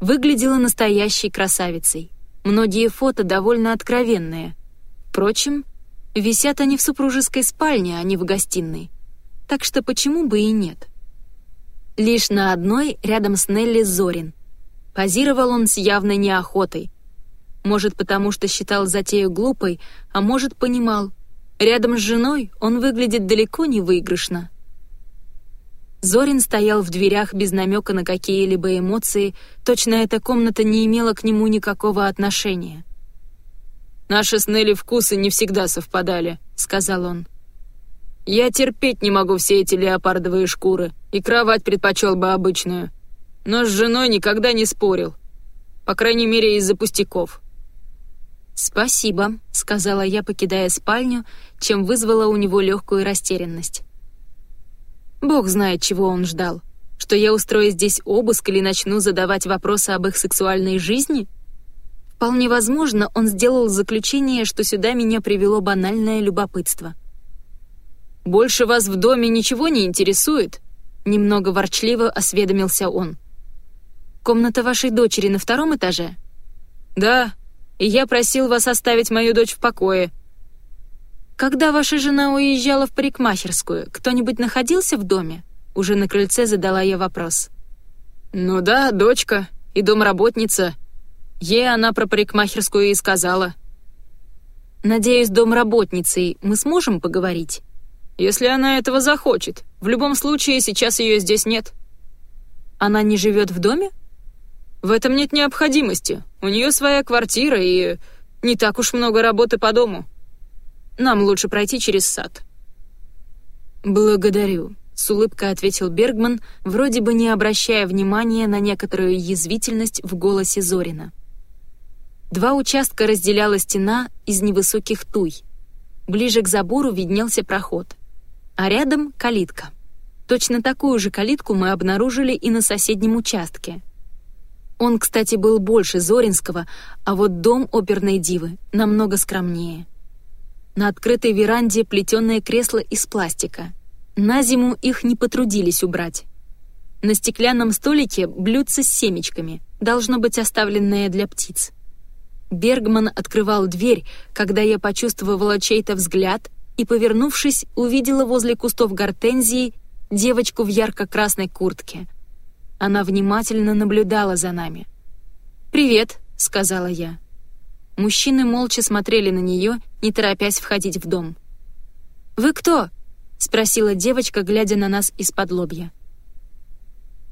Выглядела настоящей красавицей. Многие фото довольно откровенные. Впрочем, висят они в супружеской спальне, а не в гостиной. Так что почему бы и нет? Лишь на одной рядом с Нелли Зорин. Позировал он с явной неохотой. Может, потому что считал затею глупой, а может, понимал. Рядом с женой он выглядит далеко не выигрышно. Зорин стоял в дверях без намека на какие-либо эмоции, точно эта комната не имела к нему никакого отношения. «Наши с Нелли вкусы не всегда совпадали», — сказал он. «Я терпеть не могу все эти леопардовые шкуры, и кровать предпочел бы обычную. Но с женой никогда не спорил. По крайней мере, из-за пустяков». «Спасибо», — сказала я, покидая спальню, чем вызвала у него легкую растерянность. Бог знает, чего он ждал. Что я устрою здесь обыск или начну задавать вопросы об их сексуальной жизни? Вполне возможно, он сделал заключение, что сюда меня привело банальное любопытство. «Больше вас в доме ничего не интересует?» Немного ворчливо осведомился он. «Комната вашей дочери на втором этаже?» «Да, и я просил вас оставить мою дочь в покое. «Когда ваша жена уезжала в парикмахерскую, кто-нибудь находился в доме?» Уже на крыльце задала я вопрос. «Ну да, дочка и домработница. Ей она про парикмахерскую и сказала». «Надеюсь, домработницей мы сможем поговорить?» «Если она этого захочет. В любом случае, сейчас ее здесь нет». «Она не живет в доме?» «В этом нет необходимости. У нее своя квартира и не так уж много работы по дому». Нам лучше пройти через сад». «Благодарю», — с улыбкой ответил Бергман, вроде бы не обращая внимания на некоторую язвительность в голосе Зорина. Два участка разделяла стена из невысоких туй. Ближе к забору виднелся проход, а рядом — калитка. Точно такую же калитку мы обнаружили и на соседнем участке. Он, кстати, был больше Зоринского, а вот дом оперной дивы намного скромнее. На открытой веранде плетеное кресло из пластика. На зиму их не потрудились убрать. На стеклянном столике блюдце с семечками, должно быть оставленное для птиц. Бергман открывал дверь, когда я почувствовала чей-то взгляд и, повернувшись, увидела возле кустов гортензии девочку в ярко-красной куртке. Она внимательно наблюдала за нами. «Привет», — сказала я. Мужчины молча смотрели на нее, не торопясь входить в дом. «Вы кто?» — спросила девочка, глядя на нас из-под лобья.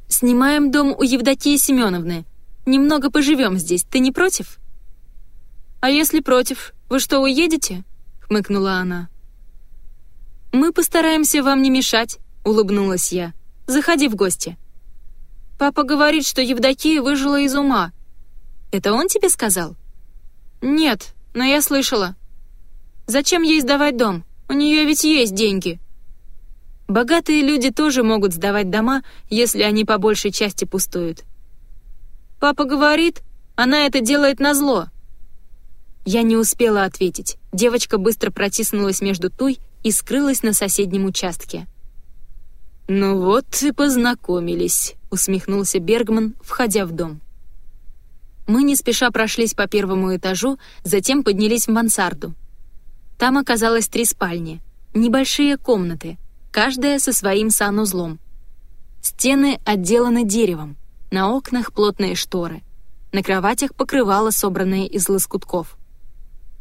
«Снимаем дом у Евдокии Семеновны. Немного поживем здесь, ты не против?» «А если против, вы что, уедете?» — хмыкнула она. «Мы постараемся вам не мешать», — улыбнулась я. «Заходи в гости». «Папа говорит, что Евдокия выжила из ума». «Это он тебе сказал?» «Нет, но я слышала». «Зачем ей сдавать дом? У нее ведь есть деньги». Богатые люди тоже могут сдавать дома, если они по большей части пустуют. «Папа говорит, она это делает на зло. Я не успела ответить. Девочка быстро протиснулась между туй и скрылась на соседнем участке. «Ну вот и познакомились», — усмехнулся Бергман, входя в дом. Мы не спеша прошлись по первому этажу, затем поднялись в мансарду. Там оказалось три спальни, небольшие комнаты, каждая со своим санузлом. Стены отделаны деревом, на окнах плотные шторы, на кроватях покрывало, собранное из лоскутков.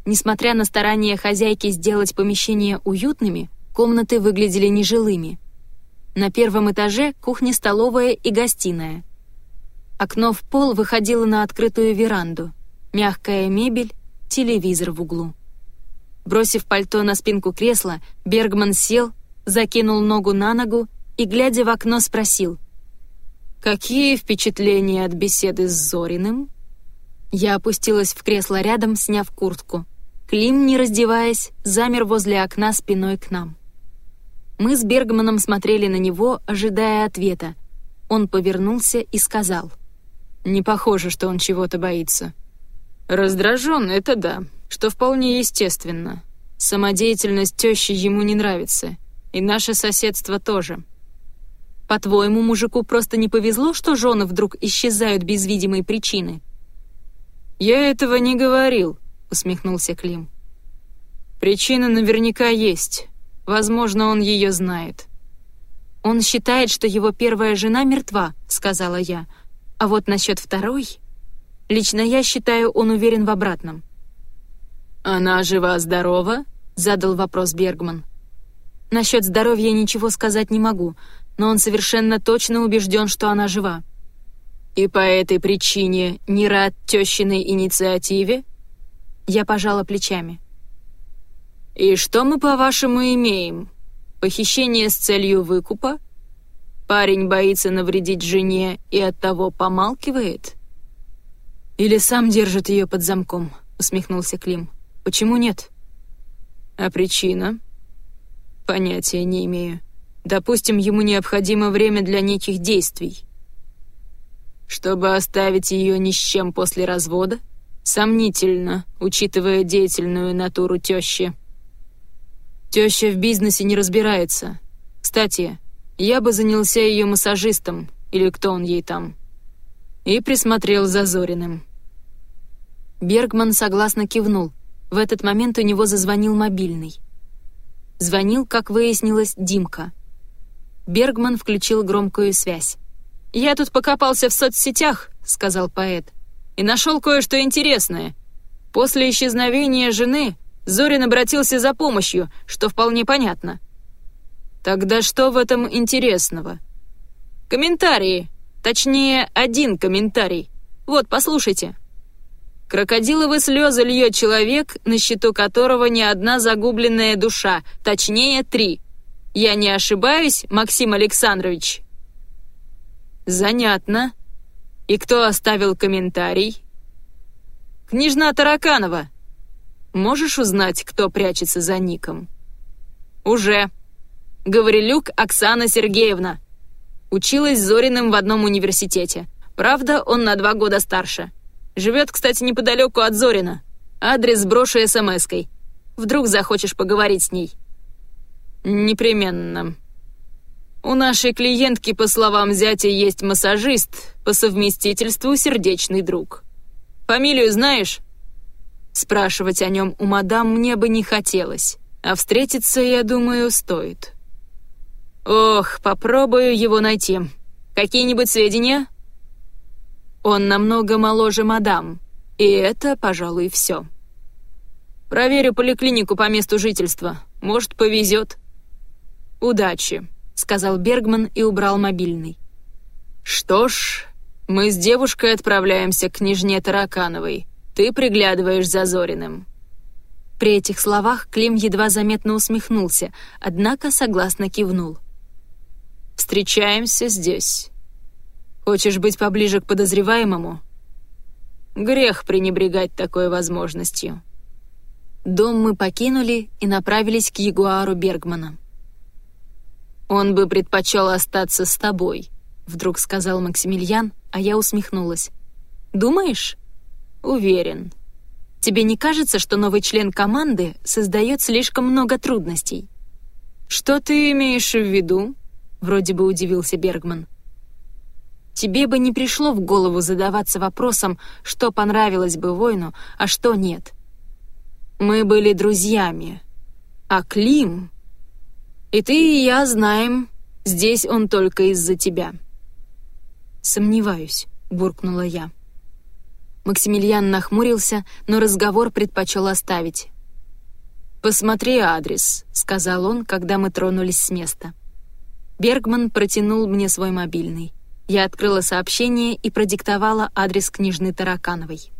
Несмотря на старания хозяйки сделать помещения уютными, комнаты выглядели нежилыми. На первом этаже кухня-столовая и гостиная. Окно в пол выходило на открытую веранду. Мягкая мебель, телевизор в углу. Бросив пальто на спинку кресла, Бергман сел, закинул ногу на ногу и, глядя в окно, спросил. «Какие впечатления от беседы с Зориным?» Я опустилась в кресло рядом, сняв куртку. Клим, не раздеваясь, замер возле окна спиной к нам. Мы с Бергманом смотрели на него, ожидая ответа. Он повернулся и сказал. «Не похоже, что он чего-то боится». «Раздражен, это да, что вполне естественно. Самодеятельность тещи ему не нравится, и наше соседство тоже». «По-твоему, мужику просто не повезло, что жены вдруг исчезают без видимой причины?» «Я этого не говорил», — усмехнулся Клим. «Причина наверняка есть. Возможно, он ее знает». «Он считает, что его первая жена мертва», — сказала я. «А вот насчет второй...» «Лично я считаю, он уверен в обратном». «Она жива-здорова?» — задал вопрос Бергман. «Насчет здоровья ничего сказать не могу, но он совершенно точно убежден, что она жива». «И по этой причине не рад тещиной инициативе?» Я пожала плечами. «И что мы, по-вашему, имеем? Похищение с целью выкупа? Парень боится навредить жене и оттого помалкивает?» «Или сам держит ее под замком», — усмехнулся Клим. «Почему нет?» «А причина?» «Понятия не имею. Допустим, ему необходимо время для неких действий. Чтобы оставить ее ни с чем после развода?» Сомнительно, учитывая деятельную натуру тещи. Теща в бизнесе не разбирается. Кстати, я бы занялся ее массажистом, или кто он ей там. И присмотрел за Зориным. Бергман согласно кивнул. В этот момент у него зазвонил мобильный. Звонил, как выяснилось, Димка. Бергман включил громкую связь. «Я тут покопался в соцсетях», — сказал поэт и нашел кое-что интересное. После исчезновения жены Зорин обратился за помощью, что вполне понятно. Тогда что в этом интересного? Комментарии. Точнее, один комментарий. Вот, послушайте. Крокодиловы слезы льет человек, на счету которого не одна загубленная душа, точнее, три. Я не ошибаюсь, Максим Александрович?» «Занятно. И кто оставил комментарий?» «Княжна Тараканова. Можешь узнать, кто прячется за ником?» «Уже. Гаврилюк Оксана Сергеевна. Училась с Зориным в одном университете. Правда, он на два года старше. Живет, кстати, неподалеку от Зорина. Адрес сброшу смс-кой. Вдруг захочешь поговорить с ней». «Непременно», у нашей клиентки, по словам зятя, есть массажист, по совместительству сердечный друг. Фамилию знаешь? Спрашивать о нем у мадам мне бы не хотелось, а встретиться, я думаю, стоит. Ох, попробую его найти. Какие-нибудь сведения? Он намного моложе мадам, и это, пожалуй, все. Проверю поликлинику по месту жительства. Может, повезет. Удачи сказал Бергман и убрал мобильный. «Что ж, мы с девушкой отправляемся к княжне Таракановой. Ты приглядываешь за Зориным». При этих словах Клим едва заметно усмехнулся, однако согласно кивнул. «Встречаемся здесь. Хочешь быть поближе к подозреваемому?» Грех пренебрегать такой возможностью. Дом мы покинули и направились к Ягуару Бергмана. «Он бы предпочел остаться с тобой», — вдруг сказал Максимилиан, а я усмехнулась. «Думаешь?» «Уверен». «Тебе не кажется, что новый член команды создает слишком много трудностей?» «Что ты имеешь в виду?» — вроде бы удивился Бергман. «Тебе бы не пришло в голову задаваться вопросом, что понравилось бы воину, а что нет?» «Мы были друзьями. А Клим...» И ты и я знаем, здесь он только из-за тебя». «Сомневаюсь», — буркнула я. Максимилиан нахмурился, но разговор предпочел оставить. «Посмотри адрес», — сказал он, когда мы тронулись с места. Бергман протянул мне свой мобильный. Я открыла сообщение и продиктовала адрес книжной Таракановой.